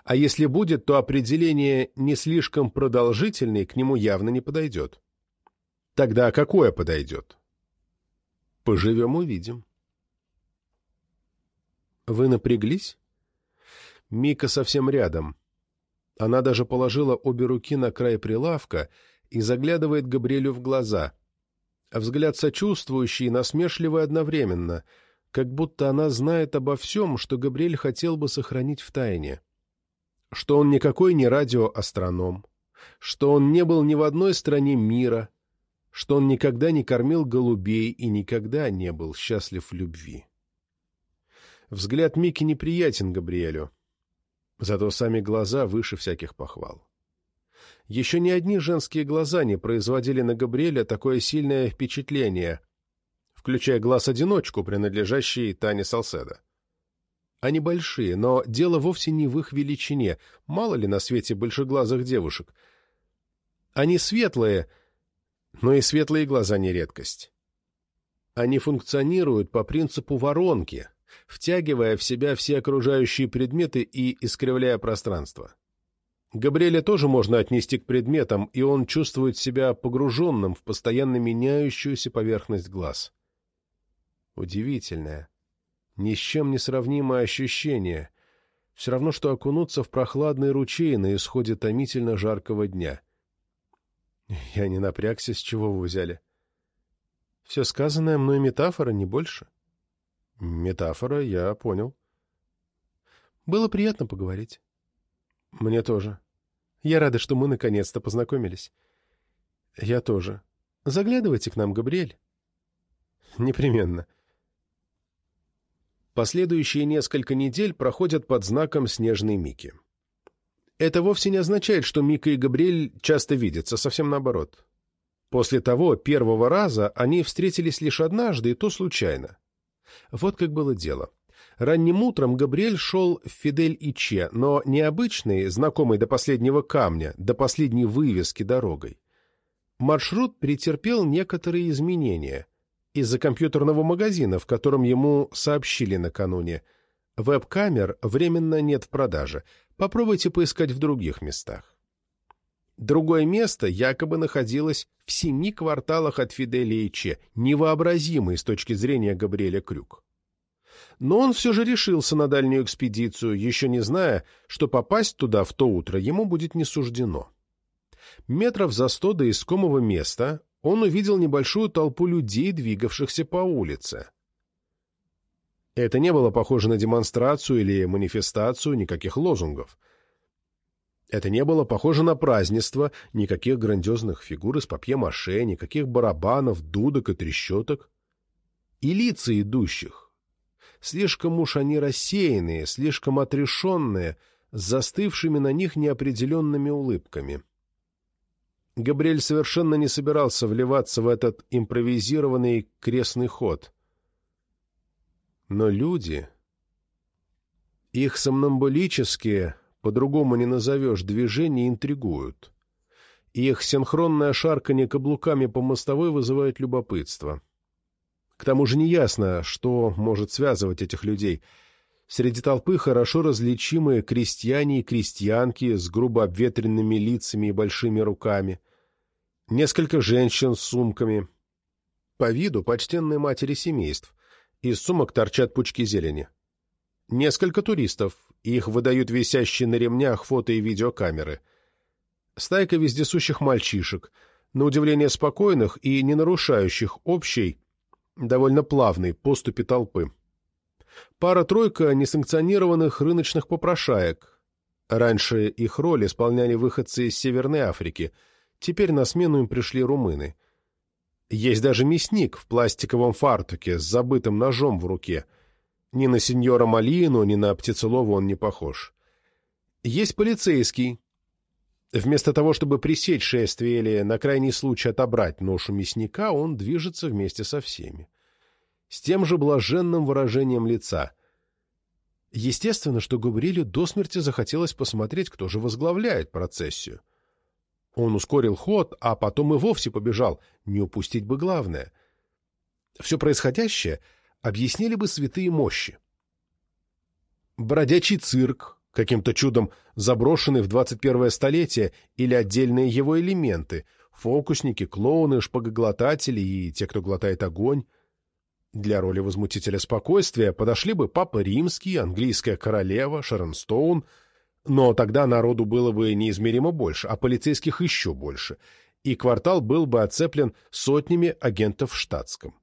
Speaker 1: А если будет, то определение «не слишком продолжительный» к нему явно не подойдет. Тогда какое подойдет? Поживем — увидим. Вы напряглись? Мика совсем рядом. Она даже положила обе руки на край прилавка и заглядывает Габриэлю в глаза. Взгляд сочувствующий и насмешливый одновременно, как будто она знает обо всем, что Габриэль хотел бы сохранить в тайне. Что он никакой не радиоастроном, что он не был ни в одной стране мира, что он никогда не кормил голубей и никогда не был счастлив в любви. Взгляд Мики неприятен Габриэлю. Зато сами глаза выше всяких похвал. Еще ни одни женские глаза не производили на Габриэля такое сильное впечатление, включая глаз-одиночку, принадлежащий Тане Салседа. Они большие, но дело вовсе не в их величине, мало ли на свете большеглазых девушек. Они светлые, но и светлые глаза не редкость. Они функционируют по принципу воронки, втягивая в себя все окружающие предметы и искривляя пространство. Габриэля тоже можно отнести к предметам, и он чувствует себя погруженным в постоянно меняющуюся поверхность глаз. Удивительное, ни с чем не сравнимое ощущение. Все равно, что окунуться в прохладный ручей на исходе томительно жаркого дня. Я не напрягся, с чего вы взяли. Все сказанное мной метафора, не больше. Метафора, я понял. Было приятно поговорить. Мне тоже. Я рада, что мы наконец-то познакомились. Я тоже. Заглядывайте к нам, Габриэль. Непременно. Последующие несколько недель проходят под знаком «Снежной Мики». Это вовсе не означает, что Мика и Габриэль часто видятся, совсем наоборот. После того первого раза они встретились лишь однажды, и то случайно. Вот как было дело. Ранним утром Габриэль шел в Фидель-Иче, но необычный, знакомый до последнего камня, до последней вывески дорогой. Маршрут претерпел некоторые изменения из-за компьютерного магазина, в котором ему сообщили накануне. Веб-камер временно нет в продаже. Попробуйте поискать в других местах. Другое место якобы находилось в семи кварталах от Фиделия невообразимый с точки зрения Габриэля Крюк. Но он все же решился на дальнюю экспедицию, еще не зная, что попасть туда в то утро ему будет не суждено. Метров за сто до искомого места он увидел небольшую толпу людей, двигавшихся по улице. Это не было похоже на демонстрацию или манифестацию, никаких лозунгов — это не было похоже на празднество, никаких грандиозных фигур из папье-маше, никаких барабанов, дудок и трещоток. И лица идущих. Слишком уж они рассеянные, слишком отрешенные, с застывшими на них неопределенными улыбками. Габриэль совершенно не собирался вливаться в этот импровизированный крестный ход. Но люди, их сомнамбулические, по-другому не назовешь, движения интригуют. Их синхронное шарканье каблуками по мостовой вызывает любопытство. К тому же неясно, что может связывать этих людей. Среди толпы хорошо различимые крестьяне и крестьянки с грубо обветренными лицами и большими руками. Несколько женщин с сумками. По виду почтенные матери семейств. Из сумок торчат пучки зелени. Несколько туристов, их выдают висящие на ремнях фото- и видеокамеры. Стайка вездесущих мальчишек, на удивление спокойных и не нарушающих общей, довольно плавной поступи толпы. Пара-тройка несанкционированных рыночных попрошаек. Раньше их роль исполняли выходцы из Северной Африки, теперь на смену им пришли румыны. Есть даже мясник в пластиковом фартуке с забытым ножом в руке — ни на сеньора Малину, ни на Птицелова он не похож. Есть полицейский. Вместо того, чтобы пресечь шествие или на крайний случай отобрать ношу мясника, он движется вместе со всеми. С тем же блаженным выражением лица. Естественно, что Габриэлю до смерти захотелось посмотреть, кто же возглавляет процессию. Он ускорил ход, а потом и вовсе побежал, не упустить бы главное. Все происходящее — объяснили бы святые мощи. Бродячий цирк, каким-то чудом заброшенный в 21 столетие, или отдельные его элементы, фокусники, клоуны, шпагоглотатели и те, кто глотает огонь. Для роли возмутителя спокойствия подошли бы Папа Римский, английская королева, Шерон Стоун, но тогда народу было бы неизмеримо больше, а полицейских еще больше, и квартал был бы оцеплен сотнями агентов в штатском.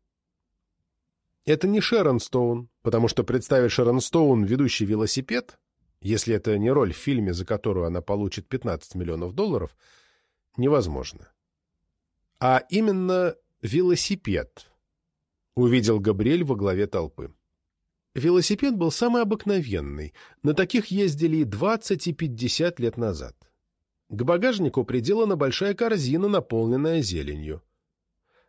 Speaker 1: Это не Шерон Стоун, потому что представить Шерон Стоун, ведущий велосипед, если это не роль в фильме, за которую она получит 15 миллионов долларов, невозможно. А именно велосипед, увидел Габриэль во главе толпы. Велосипед был самый обыкновенный, на таких ездили и 20, и 50 лет назад. К багажнику приделана большая корзина, наполненная зеленью.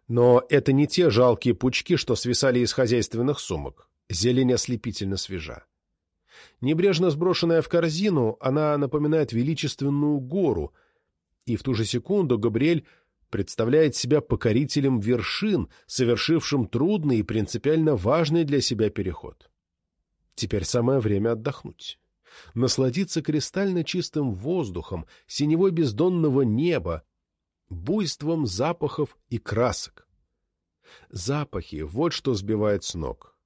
Speaker 1: Но это не те жалкие пучки, что свисали из хозяйственных сумок. Зелень ослепительно свежа. Небрежно сброшенная в корзину, она напоминает величественную гору, и в ту же секунду Габриэль представляет себя покорителем вершин, совершившим трудный и принципиально важный для себя переход. Теперь самое время отдохнуть. Насладиться кристально чистым воздухом, синевой бездонного неба, буйством запахов и красок. Запахи — вот что сбивает с ног.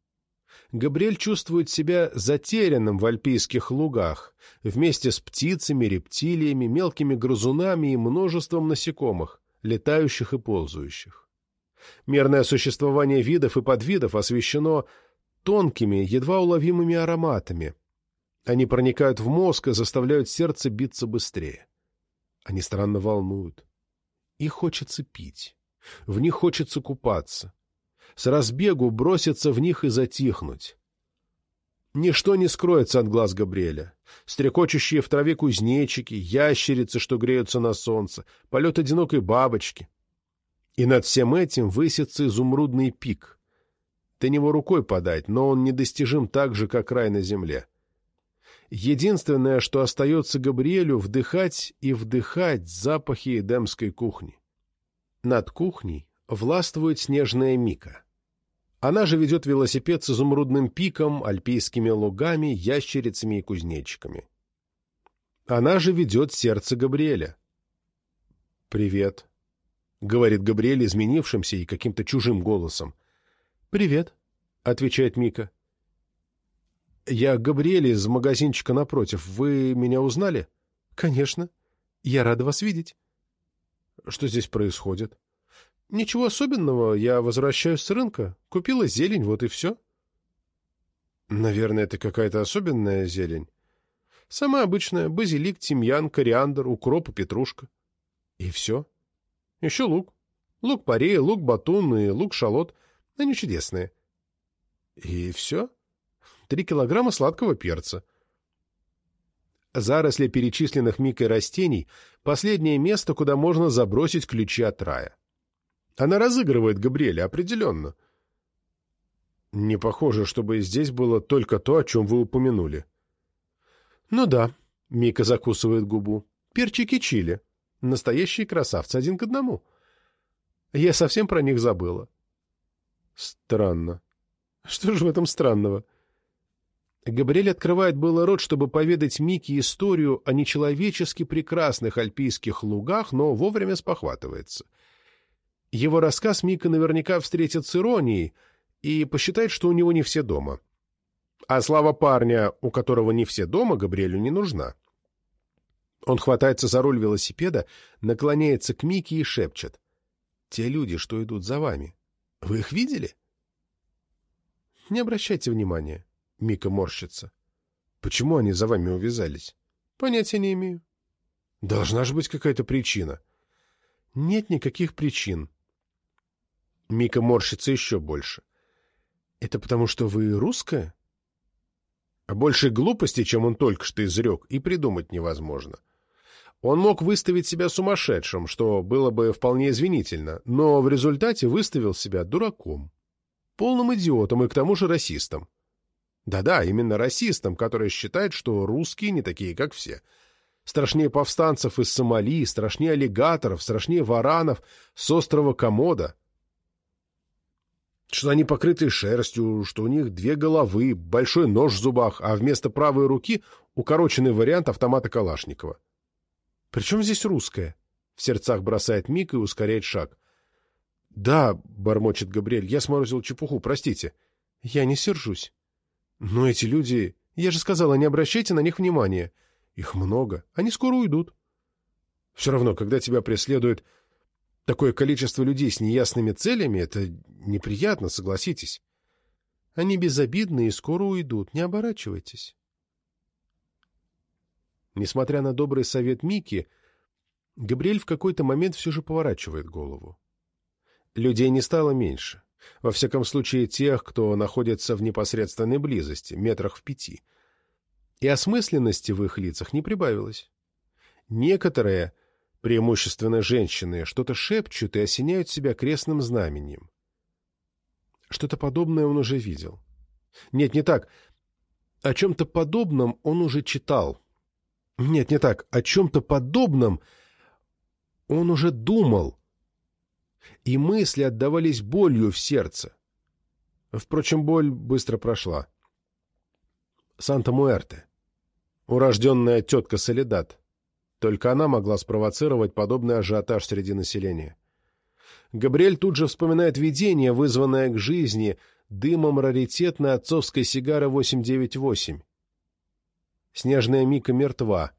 Speaker 1: Габриэль чувствует себя затерянным в альпийских лугах, вместе с птицами, рептилиями, мелкими грызунами и множеством насекомых, летающих и ползающих. Мерное существование видов и подвидов освещено тонкими, едва уловимыми ароматами. Они проникают в мозг и заставляют сердце биться быстрее. Они странно волнуют. Их хочется пить. В них хочется купаться. С разбегу броситься в них и затихнуть. Ничто не скроется от глаз Габриэля. Стрекочущие в траве кузнечики, ящерицы, что греются на солнце, полет одинокой бабочки. И над всем этим высится изумрудный пик. До него рукой подать, но он недостижим так же, как рай на земле. Единственное, что остается Габриэлю, вдыхать и вдыхать запахи эдемской кухни. Над кухней властвует снежная Мика. Она же ведет велосипед с изумрудным пиком, альпийскими лугами, ящерицами и кузнечиками. Она же ведет сердце Габриэля. «Привет», — говорит Габриэль изменившимся и каким-то чужим голосом. «Привет», — отвечает Мика. «Я Габриэль из магазинчика напротив. Вы меня узнали?» «Конечно. Я рада вас видеть». «Что здесь происходит?» «Ничего особенного. Я возвращаюсь с рынка. Купила зелень, вот и все». «Наверное, это какая-то особенная зелень». «Самая обычная. Базилик, тимьян, кориандр, укроп и петрушка». «И все?» «Еще лук. Лук-порей, лук-батун и лук-шалот. Они чудесные». «И все?» «Три килограмма сладкого перца». Заросли перечисленных Микой растений — последнее место, куда можно забросить ключи от рая. Она разыгрывает Габриэля, определенно. Не похоже, чтобы здесь было только то, о чем вы упомянули. Ну да, Мика закусывает губу. Перчики чили. Настоящие красавцы, один к одному. Я совсем про них забыла. Странно. Что же в этом странного? Габриэль открывает было рот, чтобы поведать Мике историю о нечеловечески прекрасных альпийских лугах, но вовремя спохватывается. Его рассказ Мика наверняка встретит с иронией и посчитает, что у него не все дома. А слава парня, у которого не все дома, Габриэлю не нужна. Он хватается за руль велосипеда, наклоняется к Мике и шепчет. «Те люди, что идут за вами, вы их видели?» «Не обращайте внимания», Мика морщится. Почему они за вами увязались? Понятия не имею. Должна же быть какая-то причина. Нет никаких причин. Мика морщится еще больше. Это потому, что вы русская? А больше глупости, чем он только что изрек, и придумать невозможно. Он мог выставить себя сумасшедшим, что было бы вполне извинительно, но в результате выставил себя дураком, полным идиотом и к тому же расистом. Да-да, именно расистам, которые считают, что русские не такие, как все. Страшнее повстанцев из Сомали, страшнее аллигаторов, страшнее варанов с острова Комода. Что они покрыты шерстью, что у них две головы, большой нож в зубах, а вместо правой руки укороченный вариант автомата Калашникова. «Причем здесь русская?» — в сердцах бросает Мик и ускоряет шаг. «Да», — бормочет Габриэль, — «я сморозил чепуху, простите». «Я не сержусь». Но эти люди... Я же сказала, не обращайте на них внимания. Их много. Они скоро уйдут. Все равно, когда тебя преследует такое количество людей с неясными целями, это неприятно, согласитесь. Они безобидны и скоро уйдут. Не оборачивайтесь. Несмотря на добрый совет Мики, Габриэль в какой-то момент все же поворачивает голову. Людей не стало меньше. Во всяком случае, тех, кто находится в непосредственной близости, метрах в пяти. И осмысленности в их лицах не прибавилось. Некоторые, преимущественно женщины, что-то шепчут и осеняют себя крестным знамением. Что-то подобное он уже видел. Нет, не так. О чем-то подобном он уже читал. Нет, не так. О чем-то подобном он уже думал и мысли отдавались болью в сердце. Впрочем, боль быстро прошла. Санта-Муэрте. Урожденная тетка Солидат. Только она могла спровоцировать подобный ажиотаж среди населения. Габриэль тут же вспоминает видение, вызванное к жизни дымом раритетной отцовской сигары 898. Снежная Мика мертва.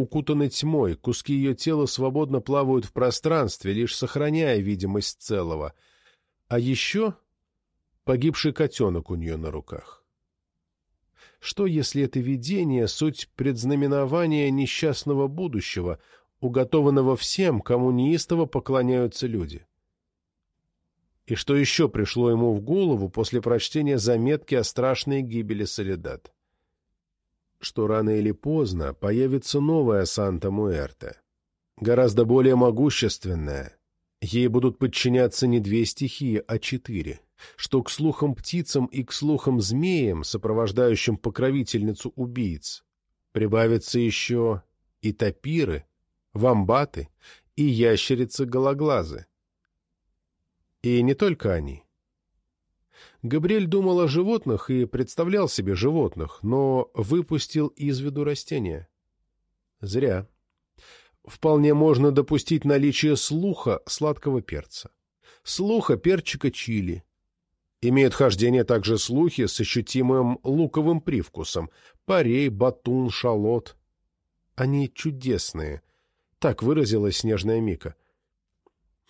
Speaker 1: Укутаны тьмой, куски ее тела свободно плавают в пространстве, лишь сохраняя видимость целого. А еще погибший котенок у нее на руках. Что, если это видение — суть предзнаменования несчастного будущего, уготованного всем, кому неистово поклоняются люди? И что еще пришло ему в голову после прочтения заметки о страшной гибели Солидат? Что рано или поздно появится новая Санта-Муэрте, гораздо более могущественная. Ей будут подчиняться не две стихии, а четыре что к слухам птицам и к слухам змеям, сопровождающим покровительницу убийц, прибавятся еще и тапиры, вамбаты и ящерицы-гологлазы. И не только они. Габриэль думал о животных и представлял себе животных, но выпустил из виду растения. Зря. Вполне можно допустить наличие слуха сладкого перца, слуха перчика чили, Имеют хождение также слухи с ощутимым луковым привкусом. Парей, батун, шалот. Они чудесные. Так выразилась снежная Мика.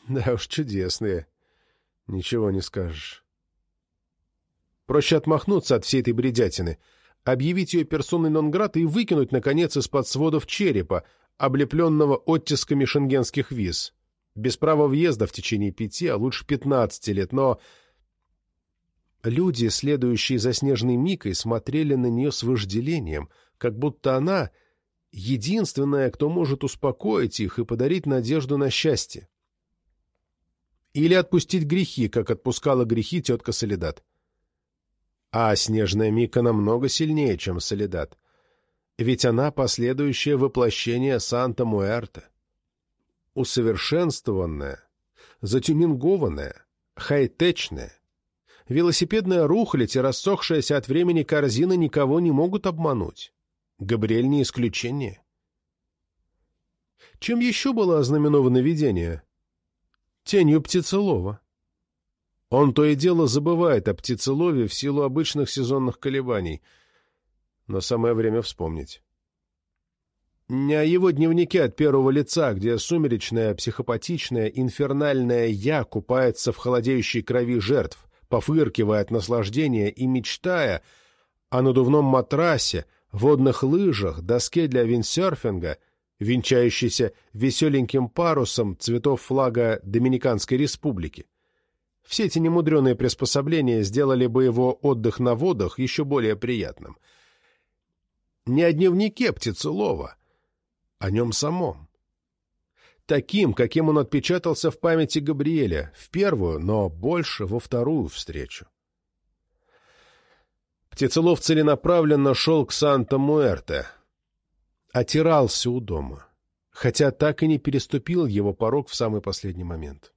Speaker 1: Да уж, чудесные. Ничего не скажешь. Проще отмахнуться от всей этой бредятины, объявить ее персоной нон-грата и выкинуть, наконец, из-под сводов черепа, облепленного оттисками шенгенских виз. Без права въезда в течение пяти, а лучше пятнадцати лет, но Люди, следующие за снежной Микой, смотрели на нее с вожделением, как будто она — единственная, кто может успокоить их и подарить надежду на счастье. Или отпустить грехи, как отпускала грехи тетка Солидат. А снежная Мика намного сильнее, чем Солидат. Ведь она — последующее воплощение Санта-Муэрте. Усовершенствованная, затюнингованная, хай-течная, Велосипедная рухлядь и рассохшаяся от времени корзина никого не могут обмануть. Габриэль не исключение. Чем еще было ознаменовано видение? Тенью птицелова. Он то и дело забывает о птицелове в силу обычных сезонных колебаний. Но самое время вспомнить. Не о его дневнике от первого лица, где сумеречная, психопатичная, инфернальная «я» купается в холодеющей крови жертв, пофыркивая от наслаждения и мечтая о надувном матрасе, водных лыжах, доске для виндсерфинга, венчающейся веселеньким парусом цветов флага Доминиканской республики. Все эти немудреные приспособления сделали бы его отдых на водах еще более приятным. Не о дневнике Птицелова, о нем самом таким, каким он отпечатался в памяти Габриэля, в первую, но больше во вторую встречу. Птицелов целенаправленно шел к Санта-Муэрте, отирался у дома, хотя так и не переступил его порог в самый последний момент.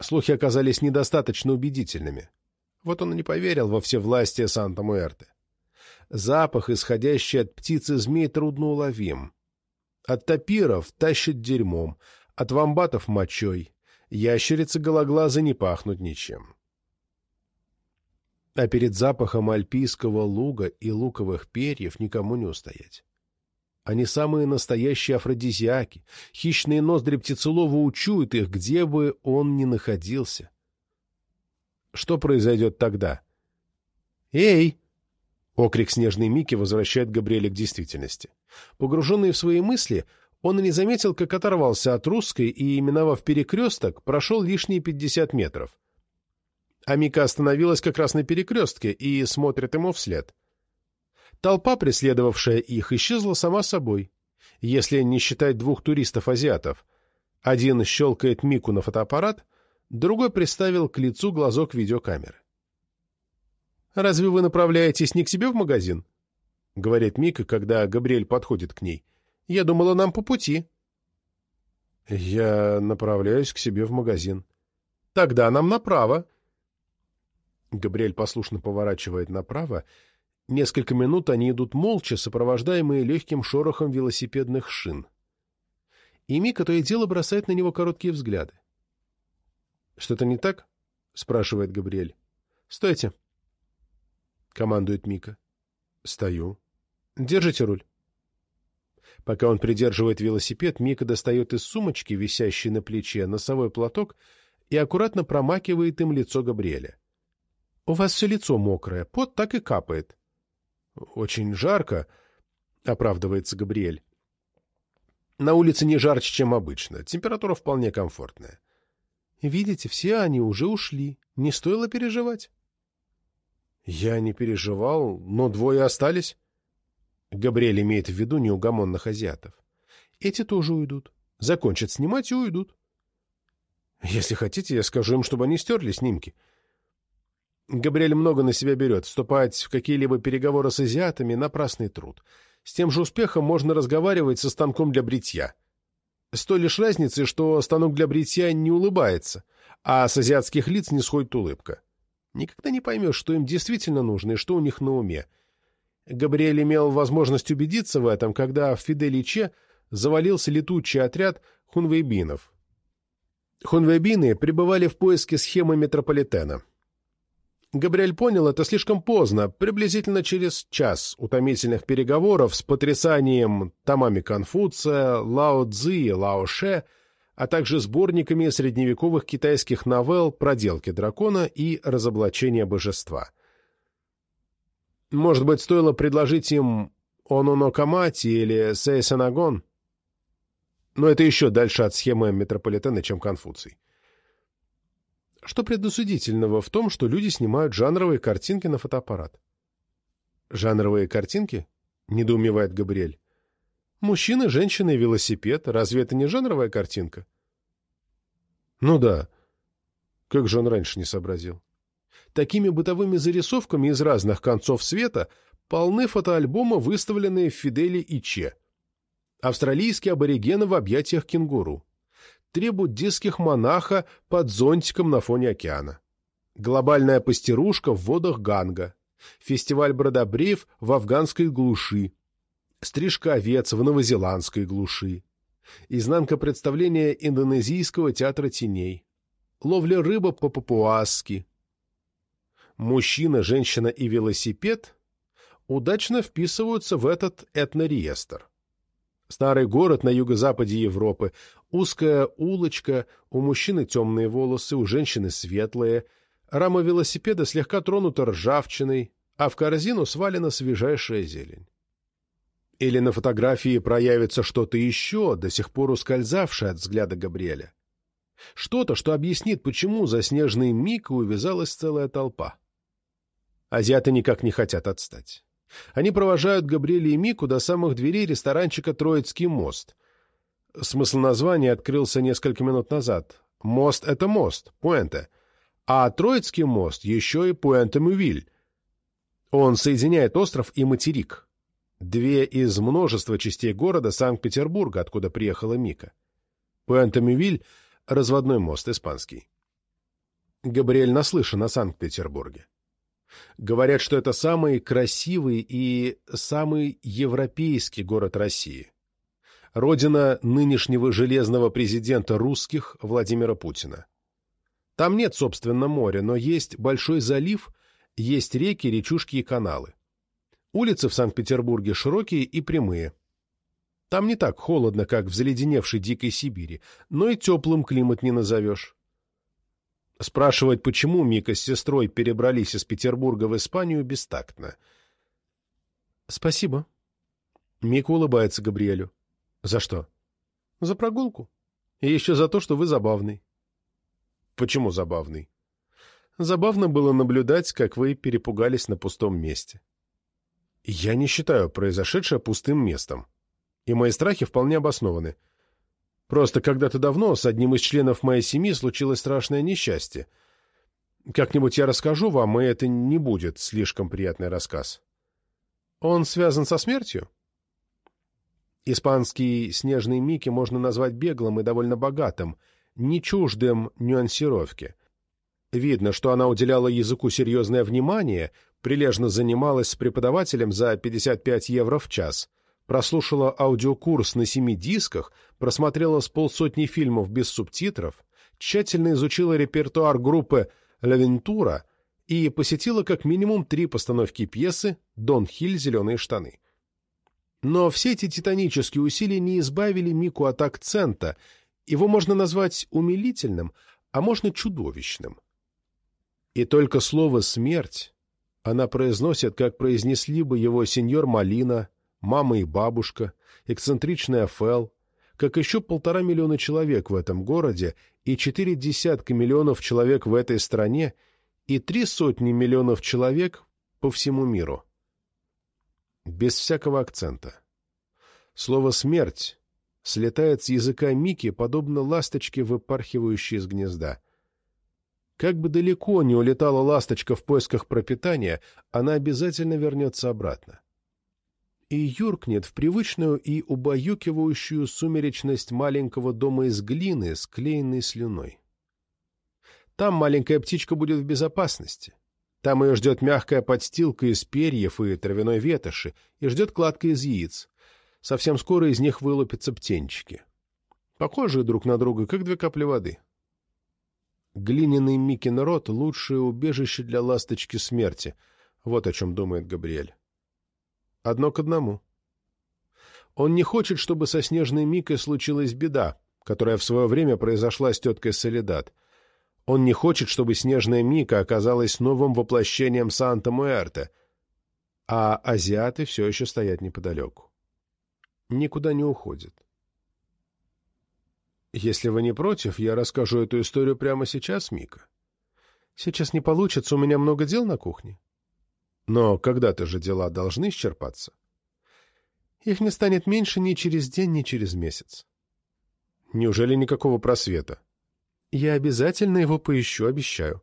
Speaker 1: Слухи оказались недостаточно убедительными. Вот он и не поверил во все власти Санта-Муэрте. Запах, исходящий от птицы змей, трудно уловим. От тапиров тащит дерьмом, от вамбатов мочой. Ящерицы гологлазы не пахнут ничем. А перед запахом альпийского луга и луковых перьев никому не устоять. Они самые настоящие афродизиаки. Хищные ноздри птицелова учуют их, где бы он ни находился. Что произойдет тогда? «Эй!» Окрик снежной Мики возвращает Габриэля к действительности. Погруженный в свои мысли, он и не заметил, как оторвался от русской и, именовав перекресток, прошел лишние пятьдесят метров. А Мика остановилась как раз на перекрестке и смотрит ему вслед. Толпа, преследовавшая их, исчезла сама собой, если не считать двух туристов-азиатов. Один щелкает Мику на фотоаппарат, другой приставил к лицу глазок видеокамеры. «Разве вы направляетесь не к себе в магазин?» — говорит Мика, когда Габриэль подходит к ней. «Я думала, нам по пути». «Я направляюсь к себе в магазин». «Тогда нам направо». Габриэль послушно поворачивает направо. Несколько минут они идут молча, сопровождаемые легким шорохом велосипедных шин. И Мика то и дело бросает на него короткие взгляды. Что-то не так? спрашивает Габриэль. Стойте, командует Мика. Стою. Держите руль. Пока он придерживает велосипед, Мика достает из сумочки, висящей на плече, носовой платок и аккуратно промакивает им лицо Габриэля. — У вас все лицо мокрое, пот так и капает. — Очень жарко, — оправдывается Габриэль. — На улице не жарче, чем обычно, температура вполне комфортная. — Видите, все они уже ушли, не стоило переживать. — Я не переживал, но двое остались. Габриэль имеет в виду неугомонных азиатов. Эти тоже уйдут. Закончат снимать и уйдут. Если хотите, я скажу им, чтобы они стерли снимки. Габриэль много на себя берет. Вступать в какие-либо переговоры с азиатами — напрасный труд. С тем же успехом можно разговаривать со станком для бритья. С той лишь разницей, что станок для бритья не улыбается, а с азиатских лиц не сходит улыбка. Никогда не поймешь, что им действительно нужно и что у них на уме. Габриэль имел возможность убедиться в этом, когда в Фиделиче завалился летучий отряд хунвейбинов. Хунвейбины пребывали в поиске схемы метрополитена. Габриэль понял это слишком поздно, приблизительно через час утомительных переговоров с потрясанием томами Конфуция, Лао Цзи и Лао Ше, а также сборниками средневековых китайских новелл «Проделки дракона» и «Разоблачение божества». Может быть, стоило предложить им Ононо Камати или Сейсанагон? Но это еще дальше от схемы метрополитена, чем Конфуций. Что предусудительного в том, что люди снимают жанровые картинки на фотоаппарат? «Жанровые картинки?» — недоумевает Габриэль. «Мужчина, женщина и велосипед. Разве это не жанровая картинка?» «Ну да. Как же он раньше не сообразил?» Такими бытовыми зарисовками из разных концов света полны фотоальбомы, выставленные в Фидели и Че. Австралийские аборигены в объятиях кенгуру. Три буддистских монаха под зонтиком на фоне океана. Глобальная пастерушка в водах Ганга. Фестиваль бродобреев в афганской глуши. Стрижка овец в новозеландской глуши. Изнанка представления индонезийского театра теней. Ловля рыбы по-папуасски мужчина, женщина и велосипед удачно вписываются в этот этнореестр. Старый город на юго-западе Европы, узкая улочка, у мужчины темные волосы, у женщины светлые, рама велосипеда слегка тронута ржавчиной, а в корзину свалена свежайшая зелень. Или на фотографии проявится что-то еще, до сих пор ускользавшее от взгляда Габриэля. Что-то, что объяснит, почему за снежный миг увязалась целая толпа. Азиаты никак не хотят отстать. Они провожают Габриэля и Мику до самых дверей ресторанчика «Троицкий мост». Смысл названия открылся несколько минут назад. Мост — это мост, Пуэнте. А Троицкий мост еще и Пуэнте-Мювиль. Он соединяет остров и материк. Две из множества частей города Санкт-Петербурга, откуда приехала Мика. Пуэнте-Мювиль — разводной мост, испанский. Габриэль наслышан о Санкт-Петербурге. Говорят, что это самый красивый и самый европейский город России. Родина нынешнего железного президента русских Владимира Путина. Там нет, собственно, моря, но есть большой залив, есть реки, речушки и каналы. Улицы в Санкт-Петербурге широкие и прямые. Там не так холодно, как в заледеневшей дикой Сибири, но и теплым климат не назовешь. Спрашивать, почему Мика с сестрой перебрались из Петербурга в Испанию, бестактно. «Спасибо». Мика улыбается Габриэлю. «За что?» «За прогулку. И еще за то, что вы забавный». «Почему забавный?» «Забавно было наблюдать, как вы перепугались на пустом месте». «Я не считаю произошедшее пустым местом, и мои страхи вполне обоснованы». Просто когда-то давно с одним из членов моей семьи случилось страшное несчастье. Как-нибудь я расскажу вам, и это не будет слишком приятный рассказ. Он связан со смертью? Испанский снежный Микки можно назвать беглым и довольно богатым, не чуждым нюансировки. Видно, что она уделяла языку серьезное внимание, прилежно занималась с преподавателем за 55 евро в час, прослушала аудиокурс на семи дисках, просмотрела с полсотни фильмов без субтитров, тщательно изучила репертуар группы «Лавентура» и посетила как минимум три постановки пьесы «Дон Хиль. Зеленые штаны». Но все эти титанические усилия не избавили Мику от акцента, его можно назвать умилительным, а можно чудовищным. И только слово «смерть» она произносит, как произнесли бы его сеньор Малина, мама и бабушка, эксцентричная Фел, как еще полтора миллиона человек в этом городе и четыре десятка миллионов человек в этой стране и три сотни миллионов человек по всему миру. Без всякого акцента. Слово «смерть» слетает с языка Мики, подобно ласточке, выпархивающей из гнезда. Как бы далеко не улетала ласточка в поисках пропитания, она обязательно вернется обратно. И юркнет в привычную и убаюкивающую сумеречность маленького дома из глины, склеенной слюной. Там маленькая птичка будет в безопасности. Там ее ждет мягкая подстилка из перьев и травяной ветоши, и ждет кладка из яиц. Совсем скоро из них вылупятся птенчики. Похожие друг на друга, как две капли воды. Глиняный Микин рот — лучшее убежище для ласточки смерти. Вот о чем думает Габриэль. Одно к одному. Он не хочет, чтобы со снежной Микой случилась беда, которая в свое время произошла с теткой Солидат. Он не хочет, чтобы снежная Мика оказалась новым воплощением Санта-Муэрте, а азиаты все еще стоят неподалеку. Никуда не уходят. Если вы не против, я расскажу эту историю прямо сейчас, Мика. Сейчас не получится, у меня много дел на кухне. Но когда-то же дела должны исчерпаться. Их не станет меньше ни через день, ни через месяц. Неужели никакого просвета? Я обязательно его поищу, обещаю.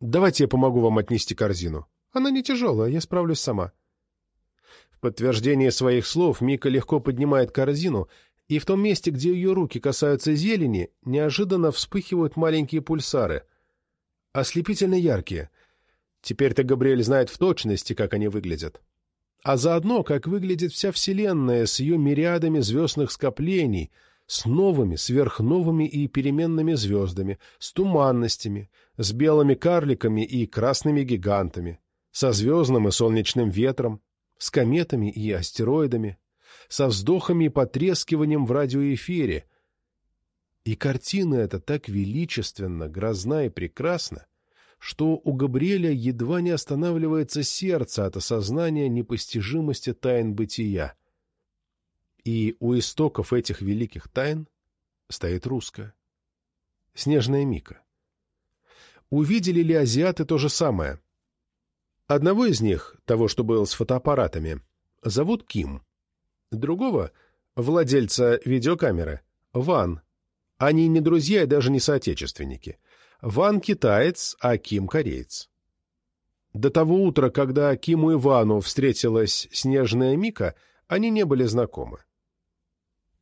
Speaker 1: Давайте я помогу вам отнести корзину. Она не тяжелая, я справлюсь сама. В подтверждение своих слов Мика легко поднимает корзину и в том месте, где ее руки касаются зелени, неожиданно вспыхивают маленькие пульсары. Ослепительно яркие. Теперь-то Габриэль знает в точности, как они выглядят. А заодно, как выглядит вся Вселенная с ее мириадами звездных скоплений, с новыми, сверхновыми и переменными звездами, с туманностями, с белыми карликами и красными гигантами, со звездным и солнечным ветром, с кометами и астероидами, со вздохами и потрескиванием в радиоэфире. И картина эта так величественно, грозна и прекрасна, что у Габриэля едва не останавливается сердце от осознания непостижимости тайн бытия. И у истоков этих великих тайн стоит русская. Снежная Мика. Увидели ли азиаты то же самое? Одного из них, того, что был с фотоаппаратами, зовут Ким. Другого, владельца видеокамеры, Ван. Они не друзья и даже не соотечественники. Ван китаец, а Ким кореец. До того утра, когда Киму и Вану встретилась снежная Мика, они не были знакомы.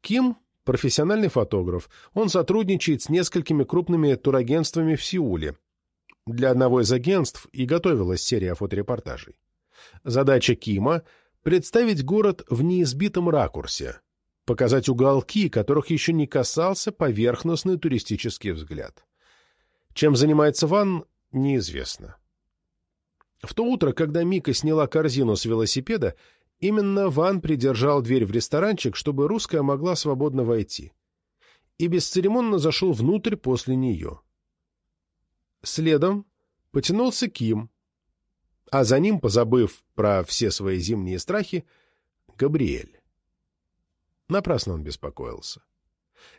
Speaker 1: Ким – профессиональный фотограф. Он сотрудничает с несколькими крупными турагентствами в Сеуле. Для одного из агентств и готовилась серия фоторепортажей. Задача Кима представить город в неизбитом ракурсе, показать уголки, которых еще не касался поверхностный туристический взгляд. Чем занимается Ван, неизвестно. В то утро, когда Мика сняла корзину с велосипеда, именно Ван придержал дверь в ресторанчик, чтобы русская могла свободно войти. И бесцеремонно зашел внутрь после нее. Следом потянулся Ким, а за ним, позабыв про все свои зимние страхи, Габриэль. Напрасно он беспокоился.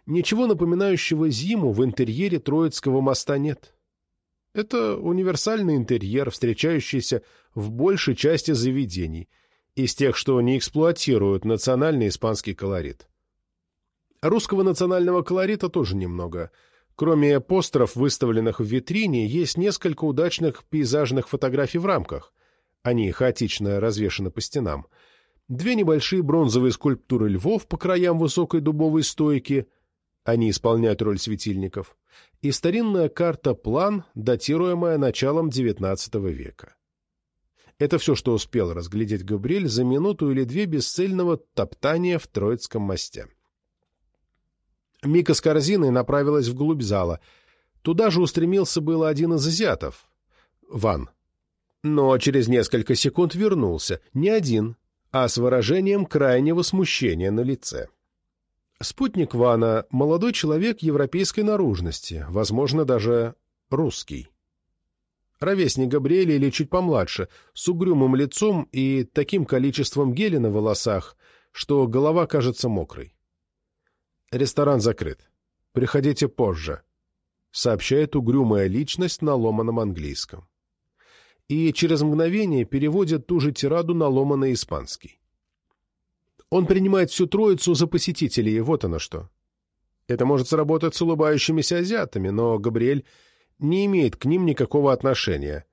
Speaker 1: Ничего напоминающего зиму в интерьере Троицкого моста нет. Это универсальный интерьер, встречающийся в большей части заведений, из тех, что не эксплуатируют национальный испанский колорит. Русского национального колорита тоже немного – Кроме постеров, выставленных в витрине, есть несколько удачных пейзажных фотографий в рамках. Они хаотично развешаны по стенам. Две небольшие бронзовые скульптуры львов по краям высокой дубовой стойки. Они исполняют роль светильников. И старинная карта-план, датируемая началом XIX века. Это все, что успел разглядеть Габриэль за минуту или две бесцельного топтания в Троицком мосте. Мика с корзиной направилась вглубь зала. Туда же устремился было один из азиатов. Ван. Но через несколько секунд вернулся. Не один, а с выражением крайнего смущения на лице. Спутник Вана — молодой человек европейской наружности, возможно, даже русский. Ровесник Габриэля или чуть помладше, с угрюмым лицом и таким количеством геля на волосах, что голова кажется мокрой. «Ресторан закрыт. Приходите позже», — сообщает угрюмая личность на ломаном английском. И через мгновение переводит ту же тираду на ломаный испанский. Он принимает всю троицу за посетителей, и вот оно что. Это может сработать с улыбающимися азиатами, но Габриэль не имеет к ним никакого отношения,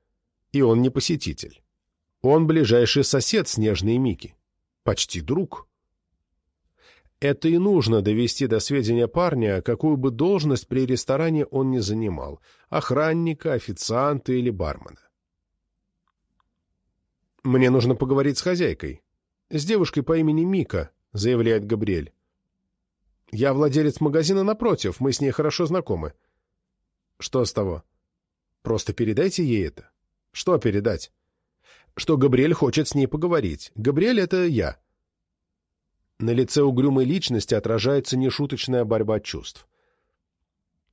Speaker 1: и он не посетитель. Он ближайший сосед Снежной Мики. Почти друг. Это и нужно довести до сведения парня, какую бы должность при ресторане он не занимал – охранника, официанта или бармена. «Мне нужно поговорить с хозяйкой. С девушкой по имени Мика», — заявляет Габриэль. «Я владелец магазина напротив, мы с ней хорошо знакомы». «Что с того?» «Просто передайте ей это». «Что передать?» «Что Габриэль хочет с ней поговорить. Габриэль — это я». На лице угрюмой личности отражается нешуточная борьба чувств.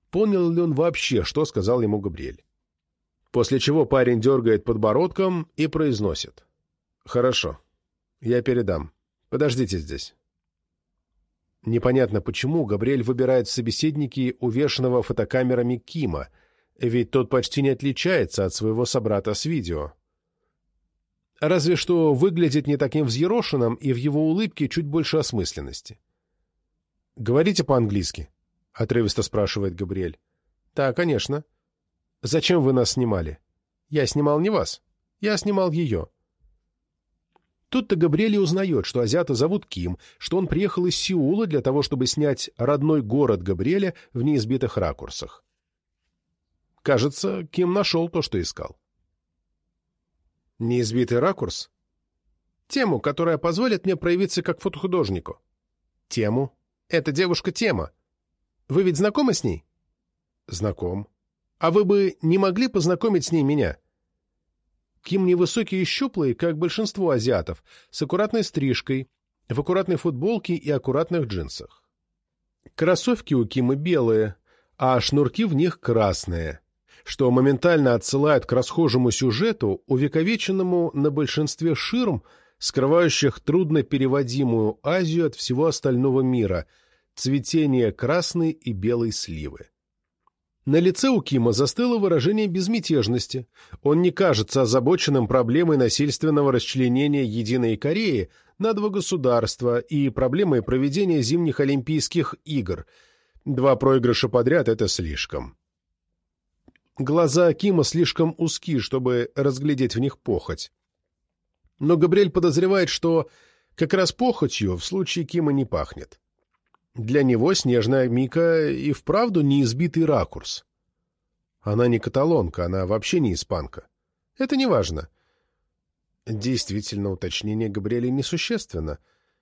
Speaker 1: Понял ли он вообще, что сказал ему Габриэль? После чего парень дергает подбородком и произносит. «Хорошо. Я передам. Подождите здесь». Непонятно почему Габриэль выбирает в собеседники увешанного фотокамерами Кима, ведь тот почти не отличается от своего собрата с видео. Разве что выглядит не таким взъерошенным, и в его улыбке чуть больше осмысленности. «Говорите по-английски?» — отрывисто спрашивает Габриэль. «Да, конечно. Зачем вы нас снимали?» «Я снимал не вас. Я снимал ее». Тут-то Габриэль узнает, что азиата зовут Ким, что он приехал из Сеула для того, чтобы снять родной город Габриэля в неизбитых ракурсах. Кажется, Ким нашел то, что искал. Неизбитый ракурс? Тему, которая позволит мне проявиться как фотохудожнику. Тему? Эта девушка Тема. Вы ведь знакомы с ней? Знаком. А вы бы не могли познакомить с ней меня? Ким невысокий и щуплый, как большинство азиатов, с аккуратной стрижкой, в аккуратной футболке и аккуратных джинсах. Кроссовки у Кима белые, а шнурки в них красные что моментально отсылает к расхожему сюжету, увековеченному на большинстве ширм, скрывающих трудно переводимую Азию от всего остального мира, цветение красной и белой сливы. На лице у Кима застыло выражение безмятежности. Он не кажется озабоченным проблемой насильственного расчленения Единой Кореи на два государства и проблемой проведения зимних Олимпийских игр. Два проигрыша подряд — это слишком. Глаза Кима слишком узки, чтобы разглядеть в них похоть. Но Габриэль подозревает, что как раз похотью в случае Кима не пахнет. Для него снежная Мика и вправду неизбитый ракурс. Она не каталонка, она вообще не испанка. Это не важно. Действительно, уточнение Габриэля несущественно.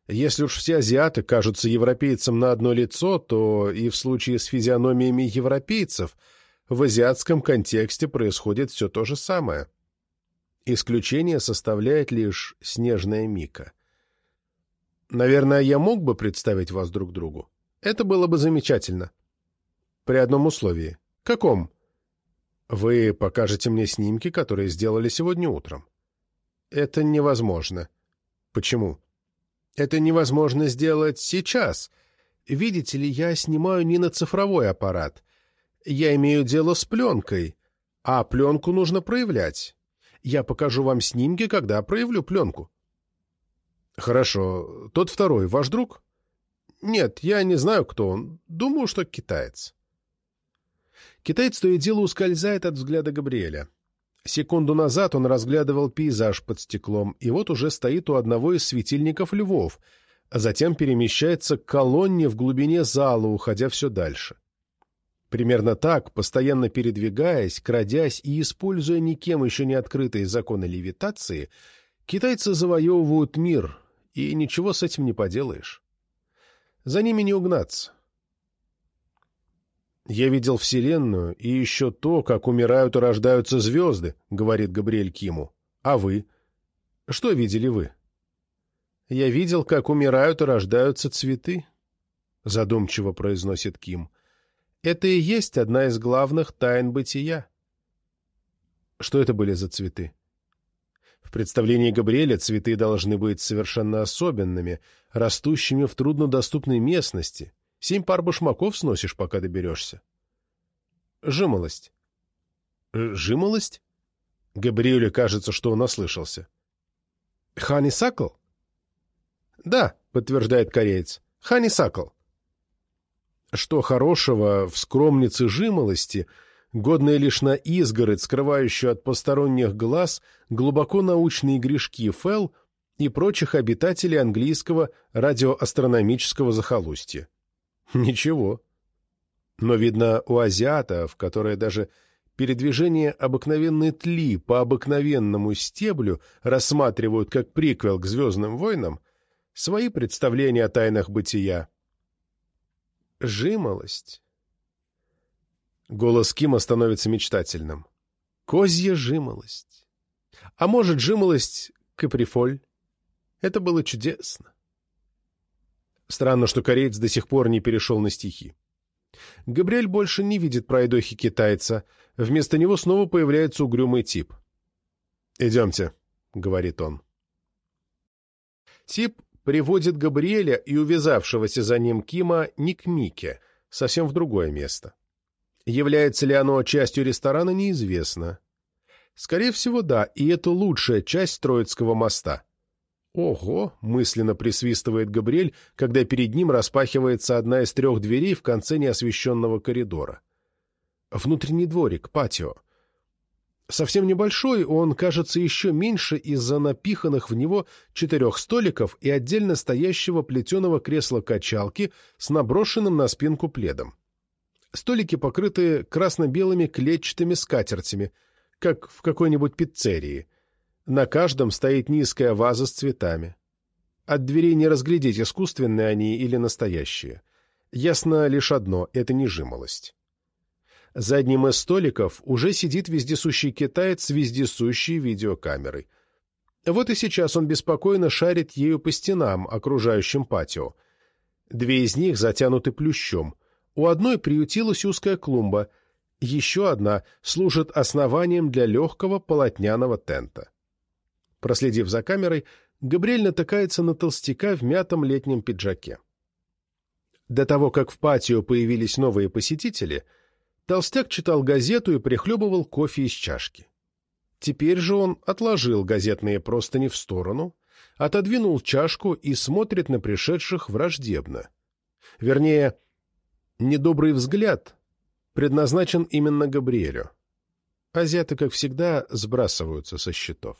Speaker 1: Если уж все азиаты кажутся европейцам на одно лицо, то и в случае с физиономиями европейцев – в азиатском контексте происходит все то же самое. Исключение составляет лишь снежная Мика. Наверное, я мог бы представить вас друг другу. Это было бы замечательно. При одном условии. Каком? Вы покажете мне снимки, которые сделали сегодня утром. Это невозможно. Почему? Это невозможно сделать сейчас. Видите ли, я снимаю не на цифровой аппарат. Я имею дело с пленкой, а пленку нужно проявлять. Я покажу вам снимки, когда проявлю пленку. Хорошо. Тот второй ваш друг? Нет, я не знаю, кто он. Думаю, что китаец. Китаец то и дело ускользает от взгляда Габриэля. Секунду назад он разглядывал пейзаж под стеклом, и вот уже стоит у одного из светильников львов, а затем перемещается к колонне в глубине зала, уходя все дальше. Примерно так, постоянно передвигаясь, крадясь и используя никем еще не открытые законы левитации, китайцы завоевывают мир, и ничего с этим не поделаешь. За ними не угнаться. «Я видел Вселенную и еще то, как умирают и рождаются звезды», — говорит Габриэль Киму. «А вы? Что видели вы?» «Я видел, как умирают и рождаются цветы», — задумчиво произносит Ким. «Это и есть одна из главных тайн бытия». Что это были за цветы? В представлении Габриэля цветы должны быть совершенно особенными, растущими в труднодоступной местности. Семь пар башмаков сносишь, пока доберешься. Жимолость. Жимолость? Габриэлю кажется, что он ослышался. Ханисакл? Да, подтверждает кореец. Ханисакл. Что хорошего в скромнице жимолости — годная лишь на изгородь, скрывающую от посторонних глаз глубоко научные грешки Фелл и прочих обитателей английского радиоастрономического захолустья. Ничего. Но, видно, у азиата, в которое даже передвижение обыкновенной тли по обыкновенному стеблю рассматривают как приквел к «Звездным войнам», свои представления о тайнах бытия. Жимолость. Голос Кима становится мечтательным. Козья жимолость. А может, жимолость каприфоль? Это было чудесно. Странно, что кореец до сих пор не перешел на стихи. Габриэль больше не видит пройдохи китайца. Вместо него снова появляется угрюмый тип. «Идемте», — говорит он. Тип приводит Габриэля и увязавшегося за ним Кима не к Мике, совсем в другое место. Является ли оно частью ресторана, неизвестно. Скорее всего, да, и это лучшая часть Троицкого моста. «Ого!» — мысленно присвистывает Габриэль, когда перед ним распахивается одна из трех дверей в конце неосвещенного коридора. Внутренний дворик, патио. Совсем небольшой, он кажется еще меньше из-за напиханных в него четырех столиков и отдельно стоящего плетеного кресла-качалки с наброшенным на спинку пледом. Столики покрыты красно-белыми клетчатыми скатертями, как в какой-нибудь пиццерии. На каждом стоит низкая ваза с цветами. От дверей не разглядеть, искусственные они или настоящие. Ясно лишь одно — это не жимолость. За одним из столиков уже сидит вездесущий китаец с вездесущей видеокамерой. Вот и сейчас он беспокойно шарит ею по стенам, окружающим патио. Две из них затянуты плющом — у одной приютилась узкая клумба, еще одна служит основанием для легкого полотняного тента. Проследив за камерой, Габриэль натыкается на толстяка в мятом летнем пиджаке. До того, как в патио появились новые посетители, толстяк читал газету и прихлебывал кофе из чашки. Теперь же он отложил газетные простыни в сторону, отодвинул чашку и смотрит на пришедших враждебно. Вернее, Недобрый взгляд предназначен именно Габриэлю. Азиаты, как всегда, сбрасываются со счетов.